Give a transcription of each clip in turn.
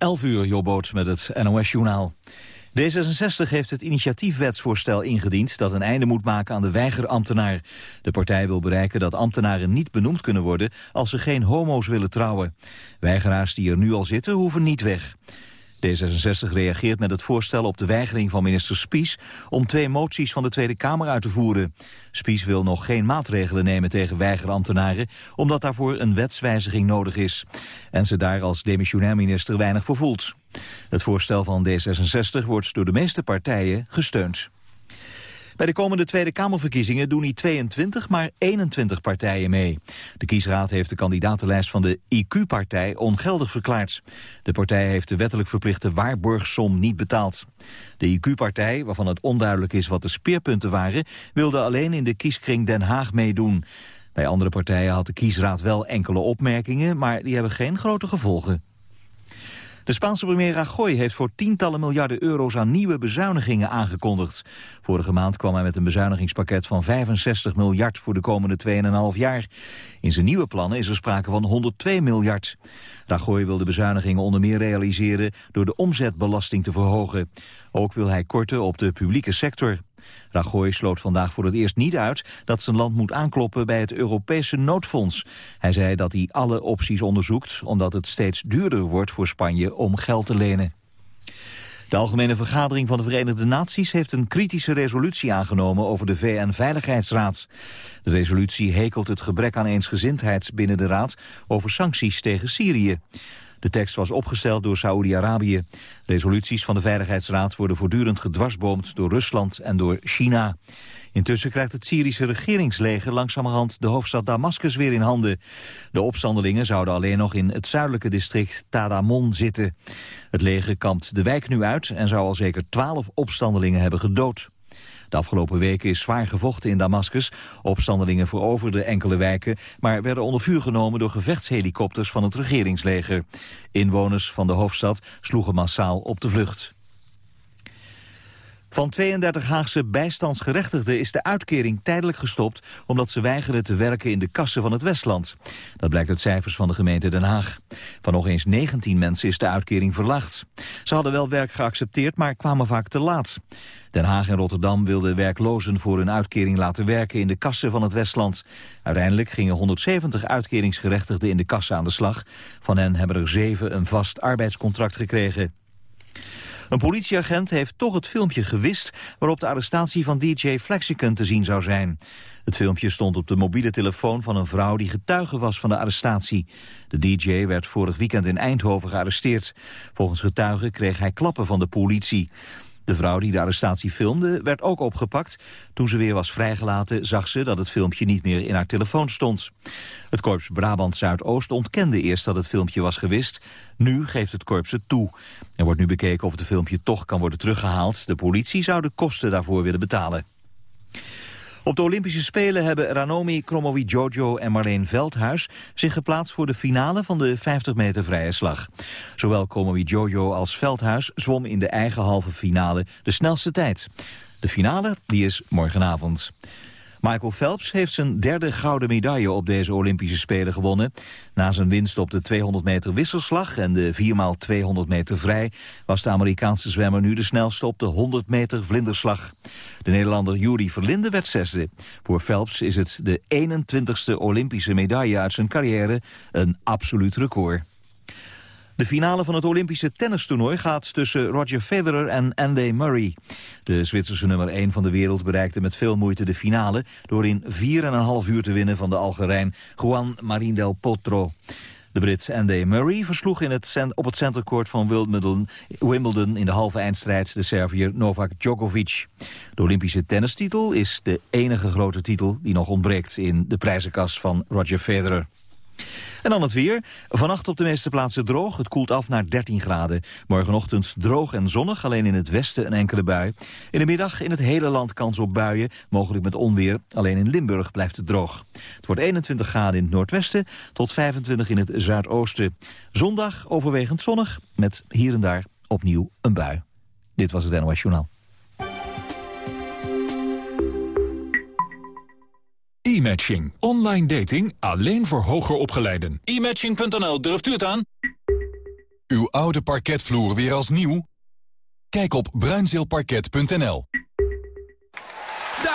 11 uur, Jobboot met het NOS-journaal. D66 heeft het initiatiefwetsvoorstel ingediend dat een einde moet maken aan de weigerambtenaar. De partij wil bereiken dat ambtenaren niet benoemd kunnen worden als ze geen homo's willen trouwen. Weigeraars die er nu al zitten hoeven niet weg. D66 reageert met het voorstel op de weigering van minister Spies om twee moties van de Tweede Kamer uit te voeren. Spies wil nog geen maatregelen nemen tegen weigerambtenaren, omdat daarvoor een wetswijziging nodig is. En ze daar als demissionair minister weinig voor voelt. Het voorstel van D66 wordt door de meeste partijen gesteund. Bij de komende Tweede Kamerverkiezingen doen niet 22, maar 21 partijen mee. De kiesraad heeft de kandidatenlijst van de IQ-partij ongeldig verklaard. De partij heeft de wettelijk verplichte waarborgsom niet betaald. De IQ-partij, waarvan het onduidelijk is wat de speerpunten waren... wilde alleen in de kieskring Den Haag meedoen. Bij andere partijen had de kiesraad wel enkele opmerkingen... maar die hebben geen grote gevolgen. De Spaanse premier Rajoy heeft voor tientallen miljarden euro's aan nieuwe bezuinigingen aangekondigd. Vorige maand kwam hij met een bezuinigingspakket van 65 miljard voor de komende 2,5 jaar. In zijn nieuwe plannen is er sprake van 102 miljard. Rajoy wil de bezuinigingen onder meer realiseren door de omzetbelasting te verhogen. Ook wil hij korten op de publieke sector. Rajoy sloot vandaag voor het eerst niet uit dat zijn land moet aankloppen bij het Europese noodfonds. Hij zei dat hij alle opties onderzoekt omdat het steeds duurder wordt voor Spanje om geld te lenen. De Algemene Vergadering van de Verenigde Naties heeft een kritische resolutie aangenomen over de VN-veiligheidsraad. De resolutie hekelt het gebrek aan eensgezindheid binnen de raad over sancties tegen Syrië. De tekst was opgesteld door Saoedi-Arabië. Resoluties van de Veiligheidsraad worden voortdurend gedwarsboomd door Rusland en door China. Intussen krijgt het Syrische regeringsleger langzamerhand de hoofdstad Damascus weer in handen. De opstandelingen zouden alleen nog in het zuidelijke district Tadamon zitten. Het leger kampt de wijk nu uit en zou al zeker twaalf opstandelingen hebben gedood. De afgelopen weken is zwaar gevochten in Damascus. Opstandelingen veroverden enkele wijken, maar werden onder vuur genomen door gevechtshelikopters van het regeringsleger. Inwoners van de hoofdstad sloegen massaal op de vlucht. Van 32 Haagse bijstandsgerechtigden is de uitkering tijdelijk gestopt... omdat ze weigeren te werken in de kassen van het Westland. Dat blijkt uit cijfers van de gemeente Den Haag. Van nog eens 19 mensen is de uitkering verlaagd. Ze hadden wel werk geaccepteerd, maar kwamen vaak te laat. Den Haag en Rotterdam wilden werklozen voor hun uitkering laten werken in de kassen van het Westland. Uiteindelijk gingen 170 uitkeringsgerechtigden in de kassen aan de slag. Van hen hebben er zeven een vast arbeidscontract gekregen. Een politieagent heeft toch het filmpje gewist waarop de arrestatie van DJ Flexicon te zien zou zijn. Het filmpje stond op de mobiele telefoon van een vrouw die getuige was van de arrestatie. De DJ werd vorig weekend in Eindhoven gearresteerd. Volgens getuigen kreeg hij klappen van de politie. De vrouw die de arrestatie filmde werd ook opgepakt. Toen ze weer was vrijgelaten zag ze dat het filmpje niet meer in haar telefoon stond. Het korps Brabant Zuidoost ontkende eerst dat het filmpje was gewist. Nu geeft het korps het toe. Er wordt nu bekeken of het filmpje toch kan worden teruggehaald. De politie zou de kosten daarvoor willen betalen. Op de Olympische Spelen hebben Ranomi Jojo en Marleen Veldhuis zich geplaatst voor de finale van de 50 meter vrije slag. Zowel Jojo als Veldhuis zwom in de eigen halve finale de snelste tijd. De finale die is morgenavond. Michael Phelps heeft zijn derde gouden medaille op deze Olympische Spelen gewonnen. Na zijn winst op de 200 meter wisselslag en de 4x200 meter vrij... was de Amerikaanse zwemmer nu de snelste op de 100 meter vlinderslag. De Nederlander Juri Verlinde werd zesde. Voor Phelps is het de 21ste Olympische medaille uit zijn carrière, een absoluut record. De finale van het Olympische tennistoernooi gaat tussen Roger Federer en Andy Murray. De Zwitserse nummer 1 van de wereld bereikte met veel moeite de finale... door in 4,5 uur te winnen van de Algerijn Juan Marín del Potro. De Brit Andy Murray versloeg in het op het centercourt van Wimbledon, Wimbledon in de halve eindstrijd de Serviër Novak Djokovic. De Olympische tennistitel is de enige grote titel die nog ontbreekt in de prijzenkast van Roger Federer. En dan het weer. Vannacht op de meeste plaatsen droog. Het koelt af naar 13 graden. Morgenochtend droog en zonnig, alleen in het westen een enkele bui. In de middag in het hele land kans op buien, mogelijk met onweer. Alleen in Limburg blijft het droog. Het wordt 21 graden in het noordwesten tot 25 in het zuidoosten. Zondag overwegend zonnig, met hier en daar opnieuw een bui. Dit was het NOS Journaal. E-matching. Online dating alleen voor hoger opgeleiden. E-matching.nl, durft u het aan? Uw oude parketvloer weer als nieuw? Kijk op bruinzeelparket.nl.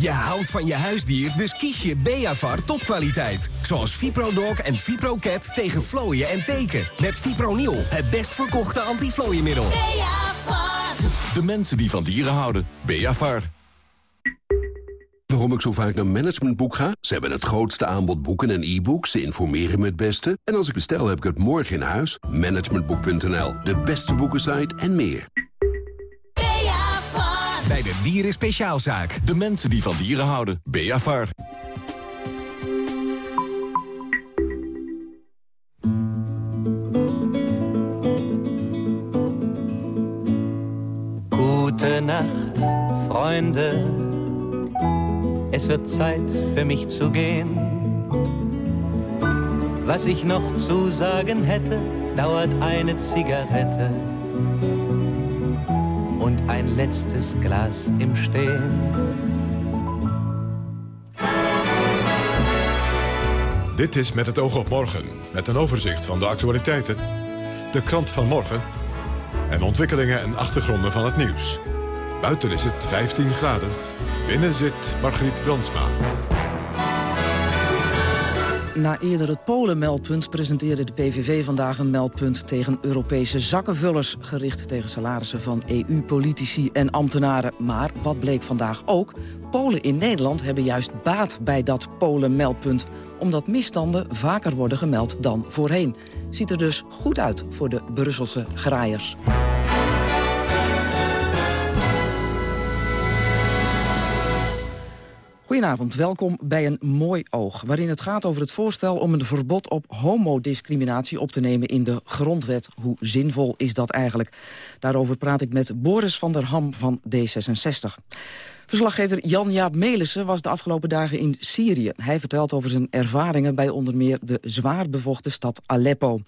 Je houdt van je huisdier, dus kies je Beavar topkwaliteit. Zoals ViproDog en ViproCat tegen vlooien en teken. Met Fipronil, het best verkochte antiflooienmiddel. Beavar. De mensen die van dieren houden. Beavar. Waarom ik zo vaak naar Managementboek ga? Ze hebben het grootste aanbod boeken en e-books. Ze informeren me het beste. En als ik bestel, heb ik het morgen in huis. Managementboek.nl, de beste boekensite en meer. Bij de Dieren Speciaalzaak. De mensen die van dieren houden. Beavar. Gute Nacht, Freunde. Es wird Zeit für mich zu gehen. Was ich noch zu sagen hätte, dauert eine Zigarette und ein letztes Glas im Stehen. Dit is Met het oog op morgen, met een overzicht van de actualiteiten, de krant van morgen en ontwikkelingen en achtergronden van het nieuws. Buiten is het 15 graden, binnen zit Margriet Brandsma. Na eerder het Polen-meldpunt presenteerde de PVV vandaag een meldpunt tegen Europese zakkenvullers, gericht tegen salarissen van EU-politici en ambtenaren. Maar wat bleek vandaag ook? Polen in Nederland hebben juist baat bij dat Polen-meldpunt, omdat misstanden vaker worden gemeld dan voorheen. Ziet er dus goed uit voor de Brusselse graaiers. Goedenavond, welkom bij een mooi oog... waarin het gaat over het voorstel om een verbod op homodiscriminatie op te nemen in de grondwet. Hoe zinvol is dat eigenlijk? Daarover praat ik met Boris van der Ham van D66. Verslaggever Jan-Jaap Melissen was de afgelopen dagen in Syrië. Hij vertelt over zijn ervaringen bij onder meer de zwaar bevochten stad Aleppo.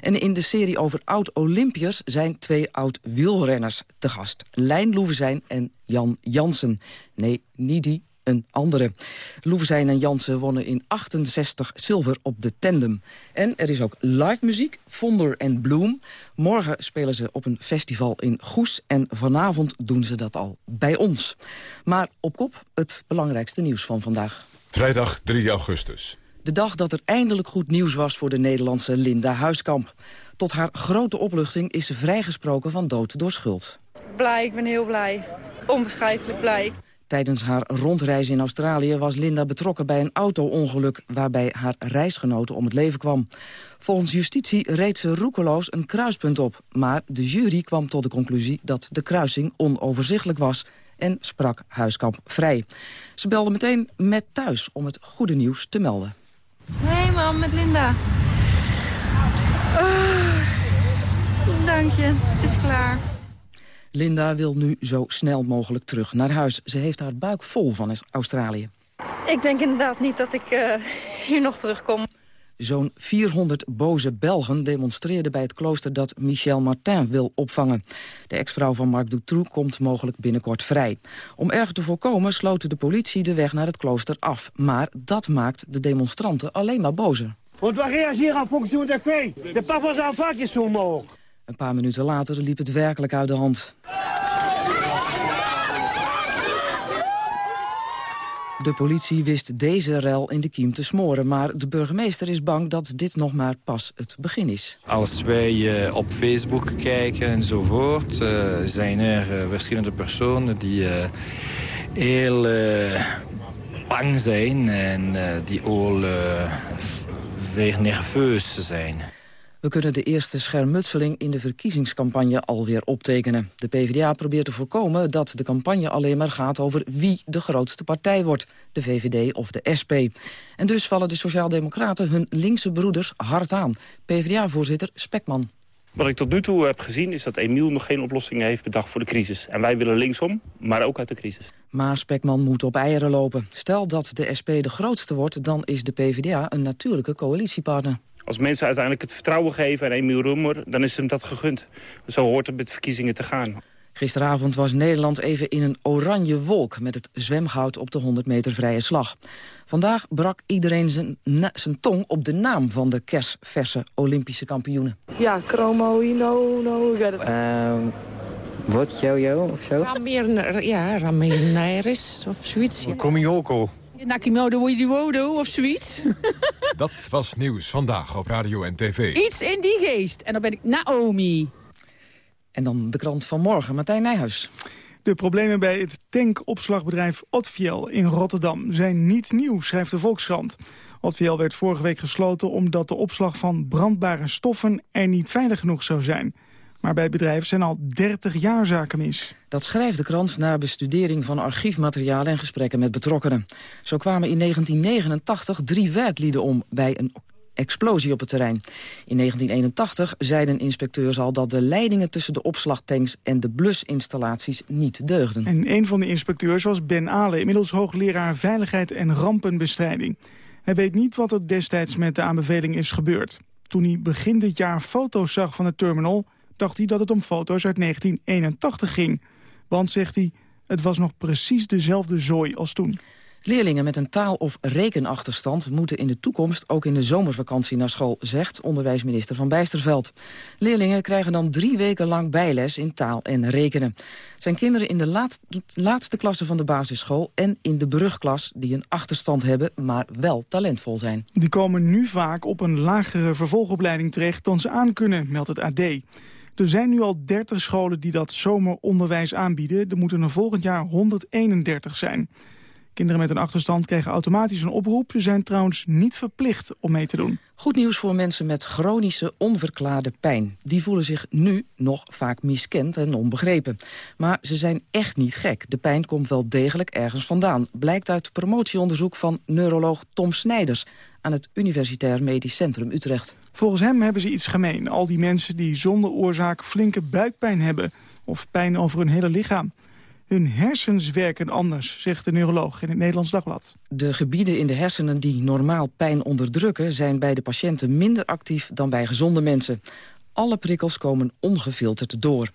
En in de serie over oud-Olympiërs zijn twee oud-wielrenners te gast. Lijn Loevenzijn en Jan Jansen. Nee, niet die, een andere. Loevestein en Jansen wonnen in 68 zilver op de tandem. En er is ook live muziek, Vonder en Bloem. Morgen spelen ze op een festival in Goes... en vanavond doen ze dat al bij ons. Maar op kop het belangrijkste nieuws van vandaag. Vrijdag 3 augustus. De dag dat er eindelijk goed nieuws was voor de Nederlandse Linda Huiskamp. Tot haar grote opluchting is ze vrijgesproken van dood door schuld. Blij, ik ben heel blij. Onbeschrijfelijk blij. Tijdens haar rondreis in Australië was Linda betrokken bij een auto-ongeluk... waarbij haar reisgenote om het leven kwam. Volgens justitie reed ze roekeloos een kruispunt op. Maar de jury kwam tot de conclusie dat de kruising onoverzichtelijk was... en sprak Huiskamp vrij. Ze belde meteen met thuis om het goede nieuws te melden. Hey mam, met Linda. Oh, dank je, het is klaar. Linda wil nu zo snel mogelijk terug naar huis. Ze heeft haar buik vol van Australië. Ik denk inderdaad niet dat ik uh, hier nog terugkom. Zo'n 400 boze Belgen demonstreerden bij het klooster dat Michel Martin wil opvangen. De ex-vrouw van Marc Dutroux komt mogelijk binnenkort vrij. Om erger te voorkomen sloot de politie de weg naar het klooster af. Maar dat maakt de demonstranten alleen maar bozer. On doit réagir en fonction des faits. C'est pas vos enfants qui sont morts. Een paar minuten later liep het werkelijk uit de hand. De politie wist deze rel in de kiem te smoren... maar de burgemeester is bang dat dit nog maar pas het begin is. Als wij uh, op Facebook kijken enzovoort... Uh, zijn er uh, verschillende personen die heel bang zijn... en die al weer nerveus zijn. We kunnen de eerste schermutseling in de verkiezingscampagne alweer optekenen. De PvdA probeert te voorkomen dat de campagne alleen maar gaat over wie de grootste partij wordt, de VVD of de SP. En dus vallen de Sociaaldemocraten hun linkse broeders hard aan. PvdA-voorzitter Spekman. Wat ik tot nu toe heb gezien is dat Emiel nog geen oplossingen heeft bedacht voor de crisis. En wij willen linksom, maar ook uit de crisis. Maar Spekman moet op eieren lopen. Stel dat de SP de grootste wordt, dan is de PvdA een natuurlijke coalitiepartner. Als mensen uiteindelijk het vertrouwen geven aan Emiel Roemer, dan is hem dat gegund. Zo hoort het met verkiezingen te gaan. Gisteravond was Nederland even in een oranje wolk... met het zwemgoud op de 100 meter vrije slag. Vandaag brak iedereen zijn, zijn tong op de naam van de kersverse Olympische kampioenen. Ja, Chromo, no, no, it. Uh, wat, yo-yo of zo? Ramirner, ja, Ramirez of zoiets. Ja. Komioko. Nakimodo Wodo of zoiets. Dat was nieuws vandaag op radio en tv. Iets in die geest. En dan ben ik Naomi. En dan de krant van morgen, Martijn Nijhuis. De problemen bij het tankopslagbedrijf Otfiel in Rotterdam zijn niet nieuw, schrijft de Volkskrant. Otfiel werd vorige week gesloten omdat de opslag van brandbare stoffen er niet veilig genoeg zou zijn. Maar bij bedrijf zijn al 30 jaar zaken mis. Dat schrijft de krant na bestudering van archiefmateriaal en gesprekken met betrokkenen. Zo kwamen in 1989 drie werklieden om bij een explosie op het terrein. In 1981 zeiden inspecteurs al dat de leidingen tussen de opslagtanks en de blusinstallaties niet deugden. En een van de inspecteurs was Ben Ale, inmiddels hoogleraar Veiligheid en Rampenbestrijding. Hij weet niet wat er destijds met de aanbeveling is gebeurd. Toen hij begin dit jaar foto's zag van de terminal, dacht hij dat het om foto's uit 1981 ging. Want, zegt hij, het was nog precies dezelfde zooi als toen. Leerlingen met een taal- of rekenachterstand moeten in de toekomst ook in de zomervakantie naar school, zegt onderwijsminister Van Bijsterveld. Leerlingen krijgen dan drie weken lang bijles in taal en rekenen. Het zijn kinderen in de laatste klasse van de basisschool en in de brugklas die een achterstand hebben, maar wel talentvol zijn. Die komen nu vaak op een lagere vervolgopleiding terecht dan ze aankunnen, meldt het AD. Er zijn nu al 30 scholen die dat zomeronderwijs aanbieden. Er moeten er volgend jaar 131 zijn. Kinderen met een achterstand krijgen automatisch een oproep. Ze zijn trouwens niet verplicht om mee te doen. Goed nieuws voor mensen met chronische onverklaarde pijn. Die voelen zich nu nog vaak miskend en onbegrepen. Maar ze zijn echt niet gek. De pijn komt wel degelijk ergens vandaan. Blijkt uit promotieonderzoek van neuroloog Tom Snijders aan het Universitair Medisch Centrum Utrecht. Volgens hem hebben ze iets gemeen. Al die mensen die zonder oorzaak flinke buikpijn hebben... of pijn over hun hele lichaam. Hun hersens werken anders, zegt de neuroloog in het Nederlands Dagblad. De gebieden in de hersenen die normaal pijn onderdrukken... zijn bij de patiënten minder actief dan bij gezonde mensen. Alle prikkels komen ongefilterd door.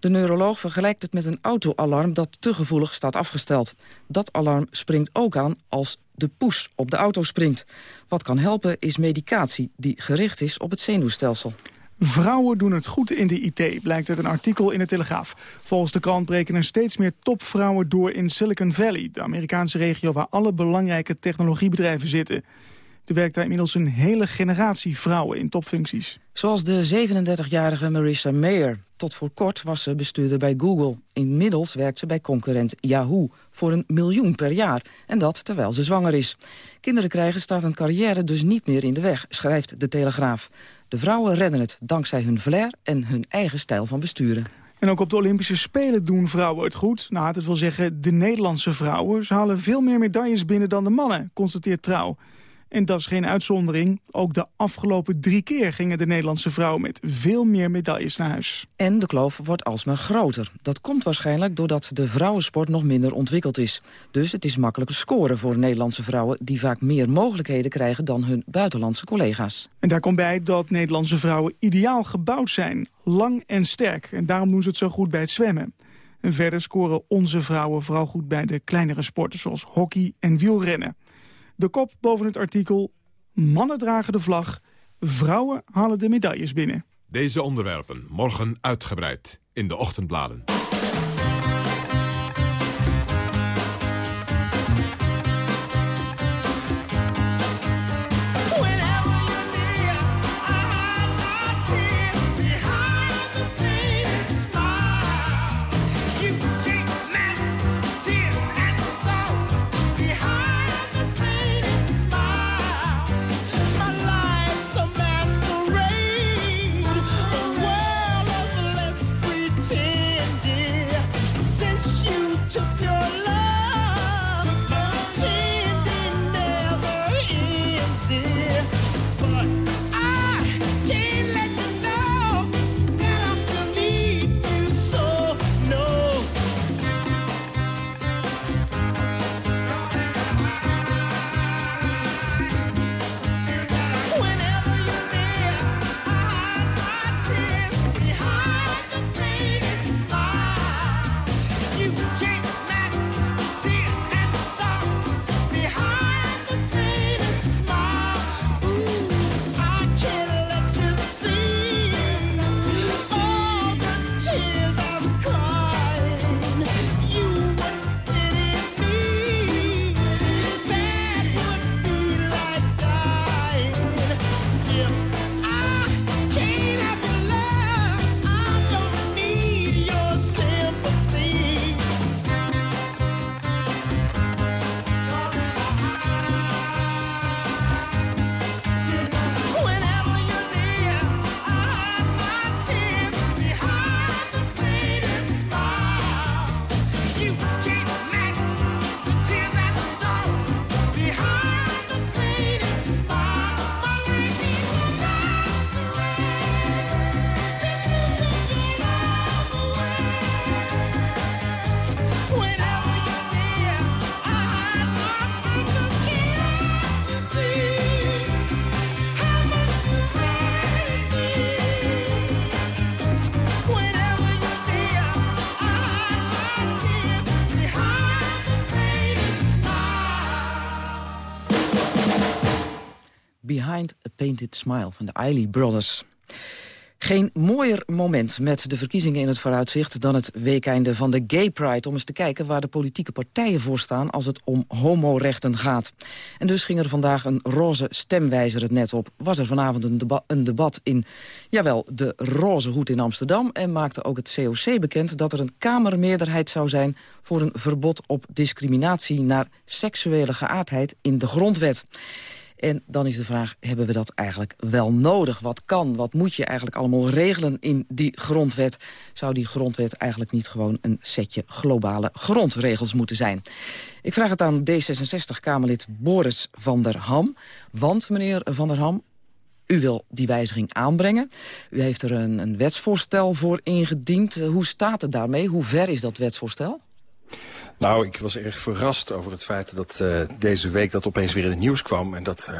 De neuroloog vergelijkt het met een autoalarm dat te gevoelig staat afgesteld. Dat alarm springt ook aan als de poes op de auto springt. Wat kan helpen is medicatie die gericht is op het zenuwstelsel. Vrouwen doen het goed in de IT, blijkt uit een artikel in de Telegraaf. Volgens de krant breken er steeds meer topvrouwen door in Silicon Valley... de Amerikaanse regio waar alle belangrijke technologiebedrijven zitten. Er werkt daar inmiddels een hele generatie vrouwen in topfuncties. Zoals de 37-jarige Marissa Mayer. Tot voor kort was ze bestuurder bij Google. Inmiddels werkt ze bij concurrent Yahoo voor een miljoen per jaar. En dat terwijl ze zwanger is. Kinderen krijgen staat een carrière dus niet meer in de weg, schrijft de Telegraaf. De vrouwen redden het dankzij hun flair en hun eigen stijl van besturen. En ook op de Olympische Spelen doen vrouwen het goed. Nou, het wil zeggen de Nederlandse vrouwen. Ze halen veel meer medailles binnen dan de mannen, constateert Trouw. En dat is geen uitzondering. Ook de afgelopen drie keer gingen de Nederlandse vrouwen met veel meer medailles naar huis. En de kloof wordt alsmaar groter. Dat komt waarschijnlijk doordat de vrouwensport nog minder ontwikkeld is. Dus het is makkelijker scoren voor Nederlandse vrouwen... die vaak meer mogelijkheden krijgen dan hun buitenlandse collega's. En daar komt bij dat Nederlandse vrouwen ideaal gebouwd zijn. Lang en sterk. En daarom doen ze het zo goed bij het zwemmen. En verder scoren onze vrouwen vooral goed bij de kleinere sporten... zoals hockey en wielrennen. De kop boven het artikel... Mannen dragen de vlag, vrouwen halen de medailles binnen. Deze onderwerpen morgen uitgebreid in de ochtendbladen. Painted Smile van de Eiley Brothers. Geen mooier moment met de verkiezingen in het vooruitzicht... dan het weekeinde van de Gay Pride... om eens te kijken waar de politieke partijen voor staan... als het om homorechten gaat. En dus ging er vandaag een roze stemwijzer het net op. Was er vanavond een, een debat in, jawel, de roze hoed in Amsterdam... en maakte ook het COC bekend dat er een kamermeerderheid zou zijn... voor een verbod op discriminatie naar seksuele geaardheid in de grondwet. En dan is de vraag, hebben we dat eigenlijk wel nodig? Wat kan, wat moet je eigenlijk allemaal regelen in die grondwet? Zou die grondwet eigenlijk niet gewoon een setje globale grondregels moeten zijn? Ik vraag het aan D66-Kamerlid Boris van der Ham. Want, meneer van der Ham, u wil die wijziging aanbrengen. U heeft er een, een wetsvoorstel voor ingediend. Hoe staat het daarmee? Hoe ver is dat wetsvoorstel? Nou, ik was erg verrast over het feit dat uh, deze week dat opeens weer in het nieuws kwam. En dat uh,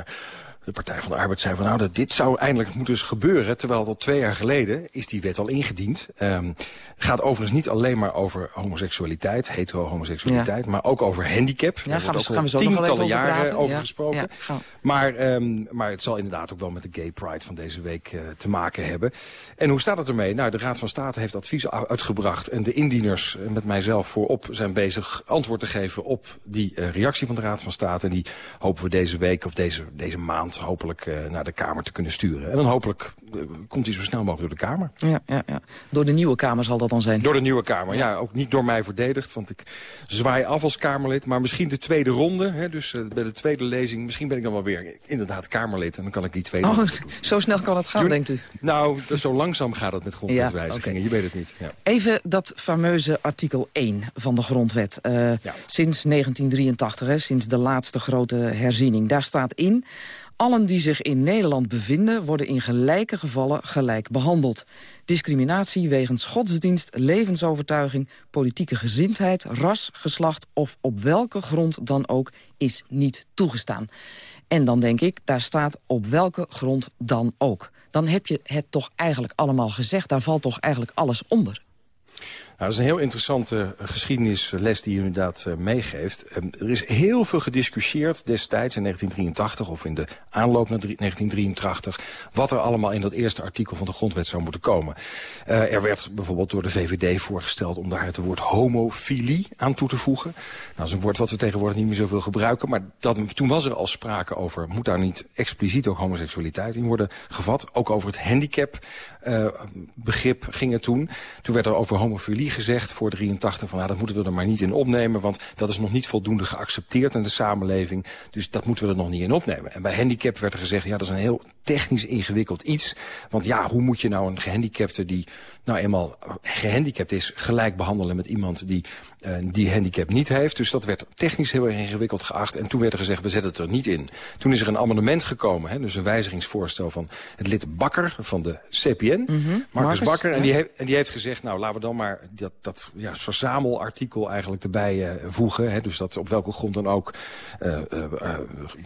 de Partij van de Arbeid zei van nou, dat dit zou eindelijk moeten gebeuren. Terwijl al twee jaar geleden is die wet al ingediend. Um, gaat overigens niet alleen maar over homoseksualiteit, hetero-homoseksualiteit, ja. maar ook over handicap. Ja, gaan, we, gaan we zo tientallen jaren over, over ja. gesproken. Ja, maar, um, maar het zal inderdaad ook wel met de gay pride van deze week uh, te maken hebben. En hoe staat het ermee? Nou, de Raad van State heeft advies uitgebracht en de indieners met mijzelf voorop zijn bezig antwoord te geven op die uh, reactie van de Raad van State. En die hopen we deze week of deze, deze maand hopelijk uh, naar de Kamer te kunnen sturen. En dan hopelijk uh, komt hij zo snel mogelijk door de Kamer. Ja, ja, ja. Door de nieuwe Kamer zal dat dan zijn? Door de nieuwe Kamer, ja. ja. Ook niet door mij verdedigd, want ik zwaai af als Kamerlid. Maar misschien de tweede ronde, hè, dus uh, bij de tweede lezing... misschien ben ik dan wel weer inderdaad Kamerlid. En dan kan ik die tweede... Oh, zo snel kan het gaan, Jullie, denkt u? Nou, zo langzaam gaat het met grondwetwijzigingen. Okay. Je weet het niet. Ja. Even dat fameuze artikel 1 van de grondwet. Sinds 1983, hè, sinds de laatste grote herziening. Daar staat in... Allen die zich in Nederland bevinden worden in gelijke gevallen gelijk behandeld. Discriminatie wegens godsdienst, levensovertuiging, politieke gezindheid, ras, geslacht of op welke grond dan ook is niet toegestaan. En dan denk ik, daar staat op welke grond dan ook. Dan heb je het toch eigenlijk allemaal gezegd, daar valt toch eigenlijk alles onder. Nou, dat is een heel interessante geschiedenisles die u inderdaad uh, meegeeft. Um, er is heel veel gediscussieerd destijds in 1983 of in de aanloop naar 1983... wat er allemaal in dat eerste artikel van de grondwet zou moeten komen. Uh, er werd bijvoorbeeld door de VVD voorgesteld om daar het woord homofilie aan toe te voegen. Nou, dat is een woord wat we tegenwoordig niet meer zoveel gebruiken. Maar dat, toen was er al sprake over, moet daar niet expliciet ook homoseksualiteit in worden gevat. Ook over het handicap uh, begrip ging toen. Toen werd er over homofilie gezegd voor 83 van nou, dat moeten we er maar niet in opnemen, want dat is nog niet voldoende geaccepteerd in de samenleving. Dus dat moeten we er nog niet in opnemen. En bij handicap werd er gezegd, ja, dat is een heel technisch ingewikkeld iets. Want ja, hoe moet je nou een gehandicapte die nou eenmaal gehandicapt is, gelijk behandelen met iemand die uh, die handicap niet heeft. Dus dat werd technisch heel erg ingewikkeld geacht. En toen werd er gezegd, we zetten het er niet in. Toen is er een amendement gekomen, hè, dus een wijzigingsvoorstel van het lid Bakker van de CPN. Mm -hmm. Marcus, Marcus Bakker. Ja. En, die heeft, en die heeft gezegd, nou laten we dan maar dat, dat ja, verzamelartikel eigenlijk erbij uh, voegen. Hè, dus dat op welke grond dan ook uh,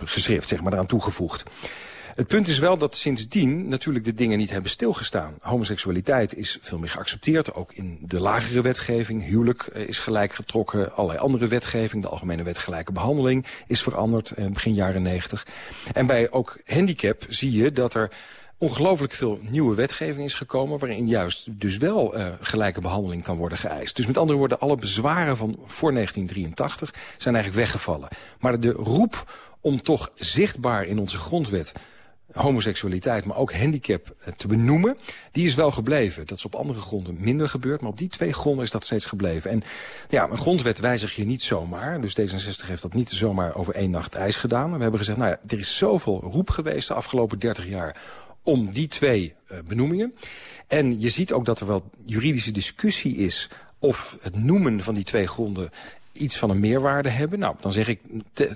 geschrift, zeg maar, eraan toegevoegd. Het punt is wel dat sindsdien natuurlijk de dingen niet hebben stilgestaan. Homoseksualiteit is veel meer geaccepteerd, ook in de lagere wetgeving. Huwelijk is gelijk getrokken, allerlei andere wetgeving. De Algemene Wet Gelijke Behandeling is veranderd eh, begin jaren 90. En bij ook handicap zie je dat er ongelooflijk veel nieuwe wetgeving is gekomen... waarin juist dus wel uh, gelijke behandeling kan worden geëist. Dus met andere woorden, alle bezwaren van voor 1983 zijn eigenlijk weggevallen. Maar de roep om toch zichtbaar in onze grondwet homoseksualiteit, maar ook handicap te benoemen, die is wel gebleven. Dat is op andere gronden minder gebeurd, maar op die twee gronden is dat steeds gebleven. En ja, een grondwet wijzig je niet zomaar. Dus D66 heeft dat niet zomaar over één nacht ijs gedaan. We hebben gezegd, nou ja, er is zoveel roep geweest de afgelopen 30 jaar om die twee uh, benoemingen. En je ziet ook dat er wel juridische discussie is of het noemen van die twee gronden iets van een meerwaarde hebben. Nou, dan zeg ik, te,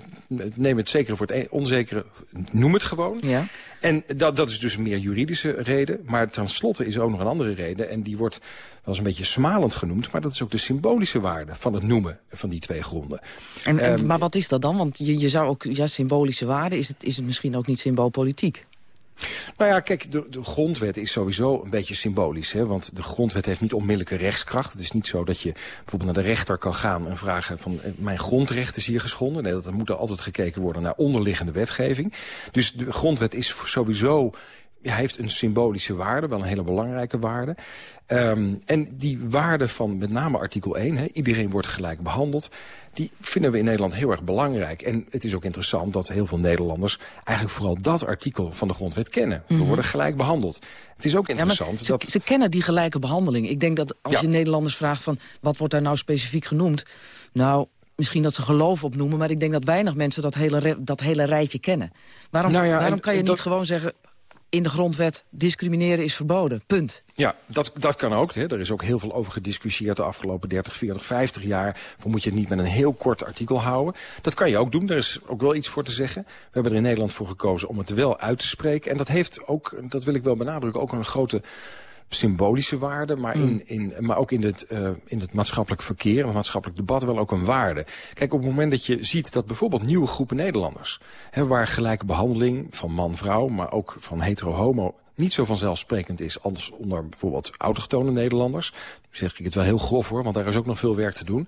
neem het zekere voor het onzekere, noem het gewoon. Ja. En dat, dat is dus een meer juridische reden. Maar tenslotte is er ook nog een andere reden. En die wordt wel eens een beetje smalend genoemd. Maar dat is ook de symbolische waarde van het noemen van die twee gronden. En, en, um, maar wat is dat dan? Want je, je zou ook, ja, symbolische waarde, is het, is het misschien ook niet symboolpolitiek? Nou ja, kijk, de, grondwet is sowieso een beetje symbolisch. Hè? Want de grondwet heeft niet onmiddellijke rechtskracht. Het is niet zo dat je bijvoorbeeld naar de rechter kan gaan en vragen van... Eh, mijn grondrecht is hier geschonden. Nee, dat moet er altijd gekeken worden naar onderliggende wetgeving. Dus de grondwet is sowieso ja, heeft een symbolische waarde, wel een hele belangrijke waarde. Um, en die waarde van met name artikel 1, hè, iedereen wordt gelijk behandeld... die vinden we in Nederland heel erg belangrijk. En het is ook interessant dat heel veel Nederlanders... eigenlijk vooral dat artikel van de grondwet kennen. We mhm. worden gelijk behandeld. Het is ook interessant ze, dat... Ze kennen die gelijke behandeling. Ik denk dat als je Nederlanders vraagt van... wat wordt daar nou specifiek genoemd... nou, misschien dat ze geloof opnoemen... maar ik denk dat weinig mensen dat hele, dat hele rijtje kennen. Waarom, nou ja, waarom kan je niet gewoon zeggen in de grondwet discrimineren is verboden. Punt. Ja, dat, dat kan ook. Hè. Er is ook heel veel over gediscussieerd de afgelopen 30, 40, 50 jaar. Van moet je het niet met een heel kort artikel houden. Dat kan je ook doen. Daar is ook wel iets voor te zeggen. We hebben er in Nederland voor gekozen om het wel uit te spreken. En dat heeft ook, dat wil ik wel benadrukken, ook een grote symbolische waarde, maar, in, hmm. in, maar ook in het, uh, in het maatschappelijk verkeer en het maatschappelijk debat wel ook een waarde. Kijk, op het moment dat je ziet dat bijvoorbeeld nieuwe groepen Nederlanders, hè, waar gelijke behandeling van man-vrouw, maar ook van hetero-homo niet zo vanzelfsprekend is als onder bijvoorbeeld autochtone Nederlanders. Nu zeg ik het wel heel grof hoor, want daar is ook nog veel werk te doen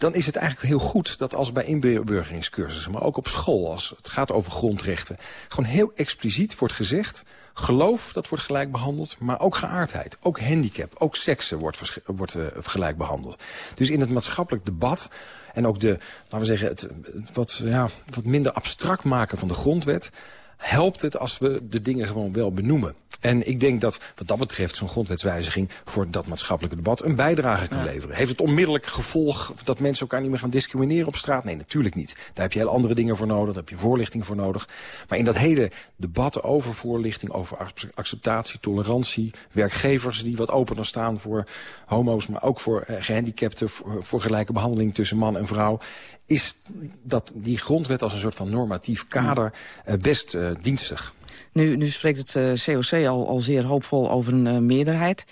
dan is het eigenlijk heel goed dat als bij inburgeringscursussen... maar ook op school, als het gaat over grondrechten... gewoon heel expliciet wordt gezegd... geloof, dat wordt gelijk behandeld, maar ook geaardheid. Ook handicap, ook seksen wordt, wordt uh, gelijk behandeld. Dus in het maatschappelijk debat... en ook de, laten we zeggen, het, wat, ja, wat minder abstract maken van de grondwet helpt het als we de dingen gewoon wel benoemen. En ik denk dat wat dat betreft zo'n grondwetswijziging... voor dat maatschappelijke debat een bijdrage kan leveren. Heeft het onmiddellijk gevolg dat mensen elkaar niet meer gaan discrimineren op straat? Nee, natuurlijk niet. Daar heb je heel andere dingen voor nodig. Daar heb je voorlichting voor nodig. Maar in dat hele debat over voorlichting, over acceptatie, tolerantie... werkgevers die wat opener staan voor homo's... maar ook voor eh, gehandicapten, voor, voor gelijke behandeling tussen man en vrouw is dat die grondwet als een soort van normatief kader uh, best uh, dienstig. Nu, nu spreekt het COC eh, al, al zeer hoopvol over een meerderheid.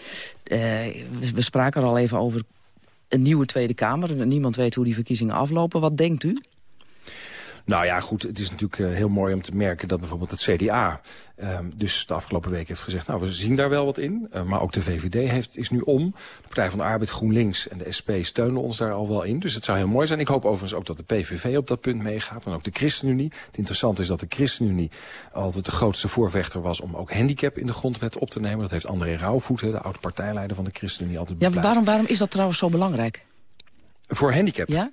We, we, spraken er al even over een nieuwe Tweede Kamer. Niemand weet hoe die verkiezingen aflopen. Wat denkt u? Nou ja, goed, het is natuurlijk uh, heel mooi om te merken dat bijvoorbeeld het CDA... Uh, dus de afgelopen week heeft gezegd, nou, we zien daar wel wat in. Uh, maar ook de VVD heeft, is nu om. De Partij van de Arbeid, GroenLinks en de SP steunen ons daar al wel in. Dus het zou heel mooi zijn. Ik hoop overigens ook dat de PVV op dat punt meegaat. En ook de ChristenUnie. Het interessante is dat de ChristenUnie altijd de grootste voorvechter was... om ook handicap in de grondwet op te nemen. Dat heeft André Rauwvoet, de oude partijleider van de ChristenUnie, altijd bepleit. Ja, waarom, waarom is dat trouwens zo belangrijk? Voor handicap? Ja?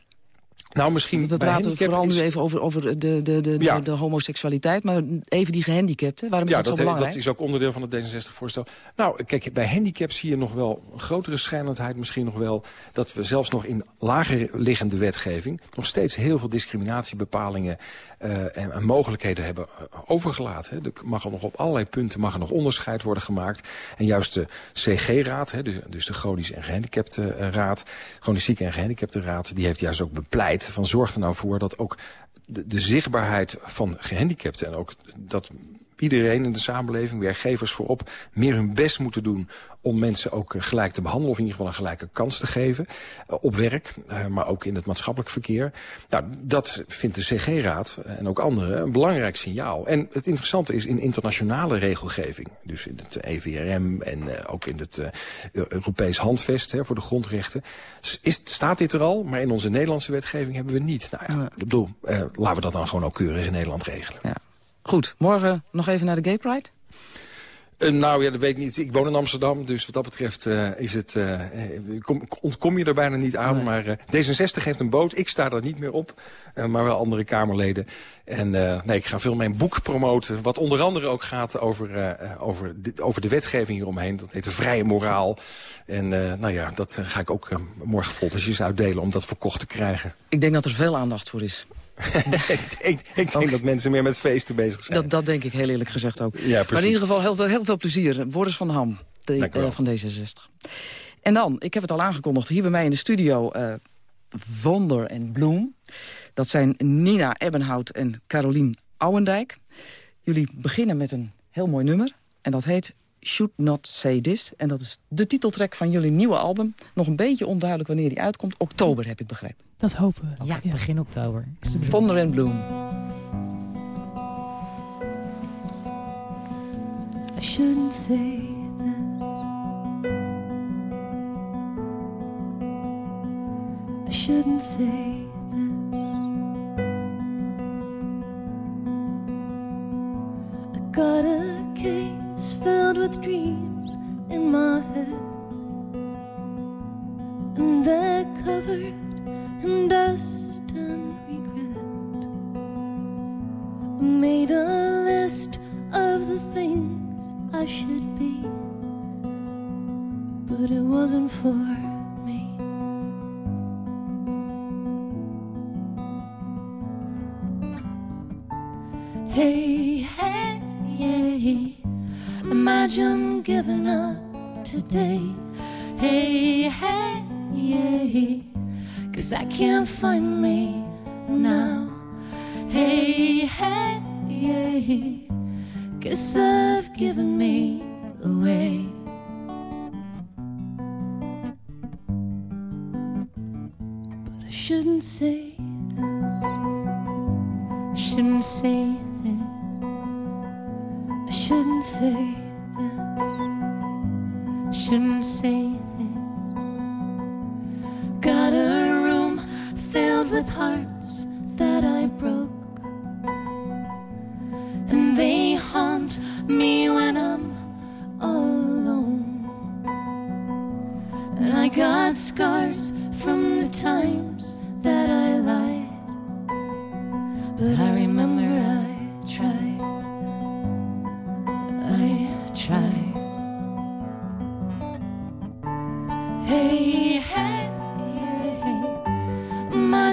Nou, misschien We praten vooral nu even over, over de, de, de, de, de, homoseksualiteit, maar even die gehandicapten. Waarom is ja, dat, zo belangrijk? dat is ook onderdeel van het D66-voorstel. Nou, kijk, bij handicap zie je nog wel een grotere schijnendheid misschien nog wel... dat we zelfs nog in lager liggende wetgeving... nog steeds heel veel discriminatiebepalingen uh, en, en, mogelijkheden hebben eh, overgelaten. Hè. Er mag er nog op allerlei punten mag er nog onderscheid worden gemaakt. En juist de CG-raad, dus, dus de Chronisch en Gehandicapte Raad... Chronisch Zieke en Gehandicapte Raad, die heeft juist ook bepleit van zorg er nou voor dat ook de, de zichtbaarheid van gehandicapten... en ook dat iedereen in de samenleving, werkgevers voorop... meer hun best moeten doen om mensen ook eh, gelijk te behandelen... of in ieder geval een gelijke kans te geven uh, op werk, uh, maar ook in het maatschappelijk verkeer. Nou, dat vindt de CG-raad en ook anderen een belangrijk signaal. En het interessante is in internationale regelgeving... dus in het EVRM en ook in het Europees handvest hè, voor de grondrechten... Is, staat dit er al, maar in onze Nederlandse wetgeving hebben we niet. Nou ja, ik bedoel, laten we dat dan gewoon ook keurig in Nederland regelen. Ja. Goed, morgen nog even naar de Gay Pride? Uh, nou ja, dat weet ik niet. Ik woon in Amsterdam, dus wat dat betreft uh, is het, uh, kom, ontkom je er bijna niet aan. Nee. Maar D66 heeft een boot, ik sta daar niet meer op, maar wel andere Kamerleden. En nee, ik ga veel mijn boek promoten, wat onder andere ook gaat over, over, de, over de wetgeving hieromheen. Dat heet de vrije moraal. En nou ja, dat ga ik ook morgen volgens uitdelen om dat verkocht te krijgen. Ik denk dat er veel aandacht voor is. ik, denk dat mensen meer met feesten bezig zijn. Dat, dat denk ik heel eerlijk gezegd ook. Ja, maar in ieder geval heel veel, heel veel plezier. Boris van Ham de, uh, van D66. En dan, ik heb het al aangekondigd, hier bij mij in de studio... Uh, Wonder en Bloem. Dat zijn Nina Ebbenhout en Carolien Ouwendijk. Jullie beginnen met een heel mooi nummer. En dat heet Should Not Say This. En dat is de titeltrack van jullie nieuwe album. Nog een beetje onduidelijk wanneer die uitkomt. Oktober heb ik begrepen. Dat hopen we. Ja, ja. begin oktober. Vonder en Bloem. shouldn't say this. I shouldn't say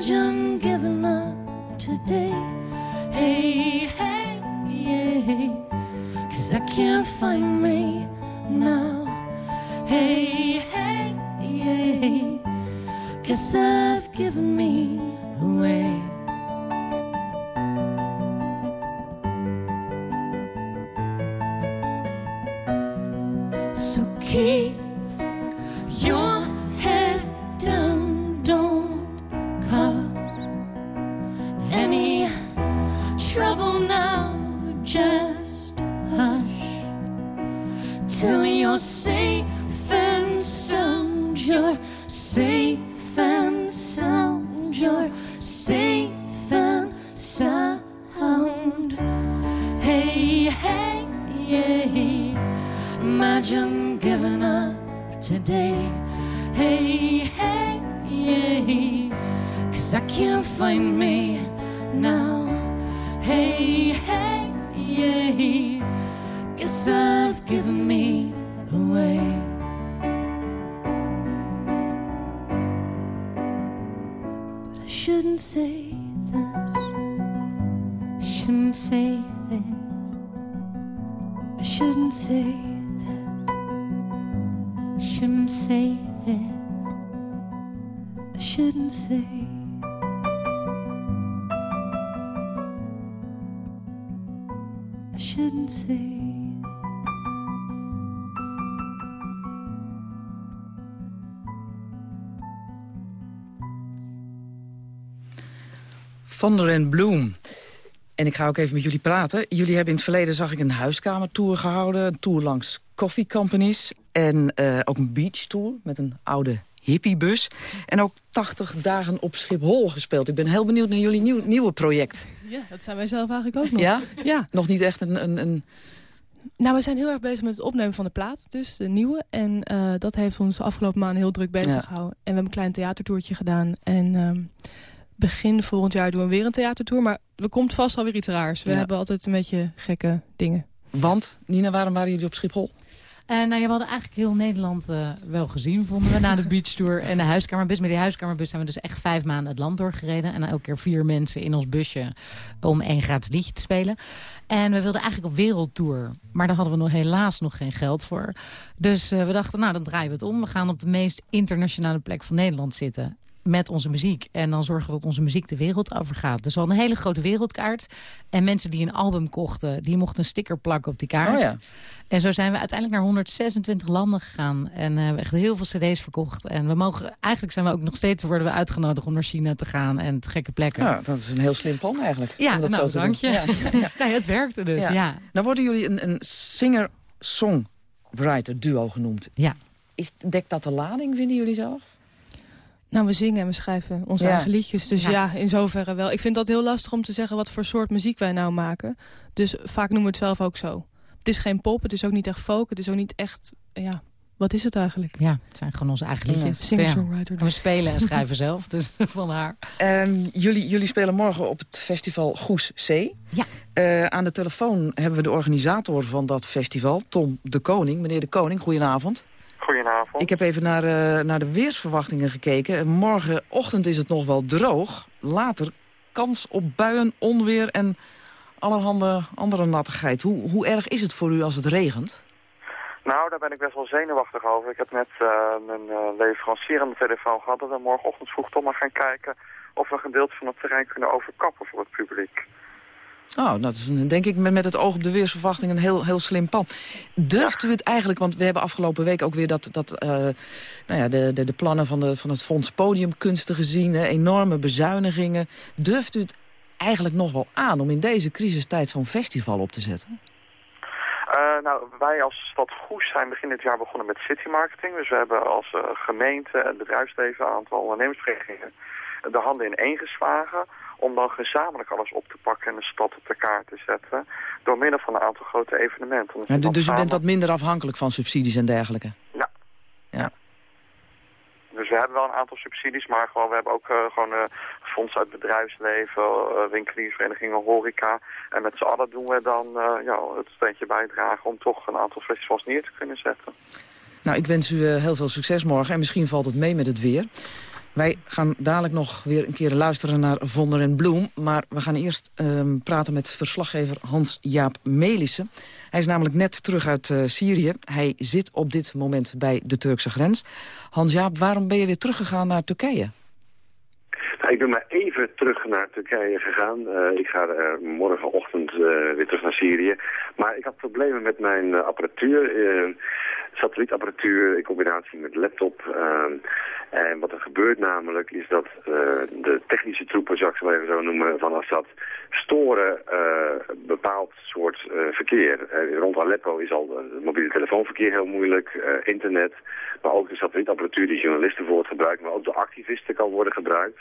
Imagine giving up today. Hey, hey, yeah. Cause I can't find Vonder en Bloem. En ik ga ook even met jullie praten. Jullie hebben in het verleden, zag ik, een huiskamertour gehouden. Een tour langs coffee companies. En eh, ook een beachtour met een oude hippiebus. En ook 80 dagen op Schiphol gespeeld. Ik ben heel benieuwd naar jullie nieuw, nieuwe project. Ja, dat zijn wij zelf eigenlijk ook nog. Ja? Ja. Nog niet echt een... een, een... Nou, we zijn heel erg bezig met het opnemen van de plaat, dus de nieuwe. En eh, dat heeft ons de afgelopen maanden heel druk bezig Ja. gehouden. En we hebben een klein theatertoertje gedaan. En ehm, begin volgend jaar doen we weer een theatertour. Maar er komt vast alweer iets raars. We Ja. hebben altijd een beetje gekke dingen. Want, Nina, waarom waren jullie op Schiphol? Eh, nou, ja, we hadden eigenlijk heel Nederland eh, wel gezien, vonden we, na de beachtour en de huiskamerbus. Met die huiskamerbus zijn we dus echt vijf maanden het land doorgereden. En elke keer vier mensen in ons busje om één gratis liedje te spelen. En we wilden eigenlijk op wereldtour. Maar daar hadden we nog helaas nog geen geld voor. Dus eh, we dachten, nou, dan draaien we het om. We gaan op de meest internationale plek van Nederland zitten met onze muziek. En dan zorgen we dat onze muziek de wereld overgaat. Dus hadden een hele grote wereldkaart. En mensen die een album kochten, die mochten een sticker plakken op die kaart. Oh ja. En zo zijn we uiteindelijk naar 126 landen gegaan. En uh, hebben echt heel veel cd's verkocht. En we mogen, eigenlijk zijn we ook nog steeds worden we uitgenodigd om naar China te gaan. En te gekke plekken. Ja, dat is een heel slim plan eigenlijk. Ja, om dat nou, zo te dank je. Ja. nee, het werkte dus, ja. Nou worden jullie een, een singer-songwriter duo genoemd. Ja. Is, dekt dat de lading, vinden jullie zelf? Nou, we zingen en we schrijven onze Ja. eigen liedjes. Dus Ja. ja. in zoverre wel. Ik vind dat heel lastig om te zeggen wat voor soort muziek wij nou maken. Dus vaak noemen we het zelf ook zo. Het is geen pop, het is ook niet echt folk, het is ook niet echt... Ja, wat is het eigenlijk? Ja, het zijn gewoon onze eigen liedjes. Ja, singer-songwriter we spelen en schrijven zelf, dus van haar. Ehm, jullie, jullie spelen morgen op het festival Goes C. Ja. Eh, aan de telefoon hebben we de organisator van dat festival, Tom de Koning. Meneer de Koning, goedenavond. Goedenavond. Ik heb even naar, eh, naar de weersverwachtingen gekeken. Morgenochtend is het nog wel droog. Later kans op buien, onweer en allerhande andere nattigheid. Hoe, hoe erg is het voor u als het regent? Nou, daar ben ik best wel zenuwachtig over. Ik heb net eh, mijn eh, leverancier aan de telefoon gehad dat we morgenochtend vroeg toch maar gaan kijken of we een gedeelte van het terrein kunnen overkappen voor het publiek. Oh, dat is een, denk ik met, met het oog op de weersverwachting een heel, heel slim plan. Durft u het eigenlijk, want we hebben afgelopen week ook weer dat, dat, eh, nou ja, de, de, de plannen van, de, van het Fonds Podiumkunsten gezien, enorme bezuinigingen. Durft u het eigenlijk nog wel aan om in deze crisistijd zo'n festival op te zetten? Eh, nou, wij als stad Goes zijn begin dit jaar begonnen met city marketing. Dus we hebben als eh, gemeente en bedrijfsleven een aantal ondernemersverenigingen de handen in één geslagen om dan gezamenlijk alles op te pakken en de stad op de kaart te zetten door middel van een aantal grote evenementen. Ja, du- dus u bent wat minder afhankelijk van subsidies en dergelijke? Ja. Ja. Dus we hebben wel een aantal subsidies, maar gewoon, we hebben ook eh, gewoon eh fondsen uit bedrijfsleven, eh, winkeliersverenigingen, horeca. En met z'n allen doen we dan ja, het steentje bijdragen om toch een aantal festivals neer te kunnen zetten. Nou, ik wens u heel veel succes morgen en misschien valt het mee met het weer. Wij gaan dadelijk nog weer een keer luisteren naar Vonder en Bloem. Maar we gaan eerst ehm, praten met verslaggever Hans-Jaap Melissen. Hij is namelijk net terug uit eh, Syrië. Hij zit op dit moment bij de Turkse grens. Hans-Jaap, waarom ben je weer teruggegaan naar Turkije? Nou, ik ben maar even terug naar Turkije gegaan. Eh, ik ga eh, morgenochtend weer terug naar Syrië. Maar ik had problemen met mijn apparatuur. Satellietapparatuur in combinatie met laptop. eh, en wat er gebeurt namelijk is dat eh, de technische troepen, zou ik ze maar even zo noemen, van Assad, storen eh, bepaald soort eh, verkeer. Rond Aleppo is al het mobiele telefoonverkeer heel moeilijk, internet, maar ook de satellietapparatuur die journalisten bijvoorbeeld gebruiken, maar ook door activisten kan worden gebruikt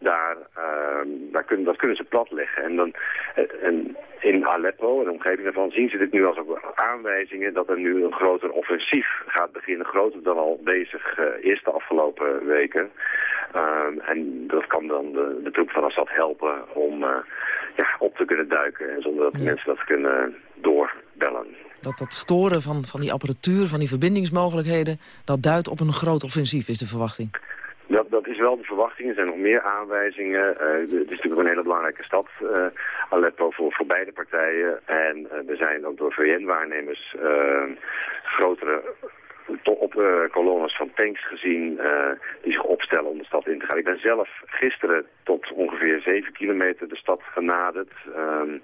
daar, ehm, daar kunnen, dat kunnen ze platleggen. En, dan, eh, en in Aleppo en de omgeving daarvan zien ze dit nu als ook aanwijzingen dat er nu een groter offensief gaat beginnen. Groter dan al bezig uh, eerst de afgelopen weken. Ehm, en dat kan dan de, de troep van Assad helpen om uh, ja, op te kunnen duiken. En zonder dat ja. mensen dat kunnen doorbellen. Dat dat storen van, van die apparatuur, van die verbindingsmogelijkheden... dat duidt op een groot offensief, is de verwachting. Dat, dat is wel de verwachting. Er zijn nog meer aanwijzingen. Uh, het is natuurlijk een hele belangrijke stad, uh, Aleppo, voor, voor beide partijen. En uh, er zijn ook door VN-waarnemers grotere op kolonnes van tanks gezien die zich opstellen om de stad in te gaan. Ik ben zelf gisteren tot ongeveer 7 kilometer de stad genaderd. Um,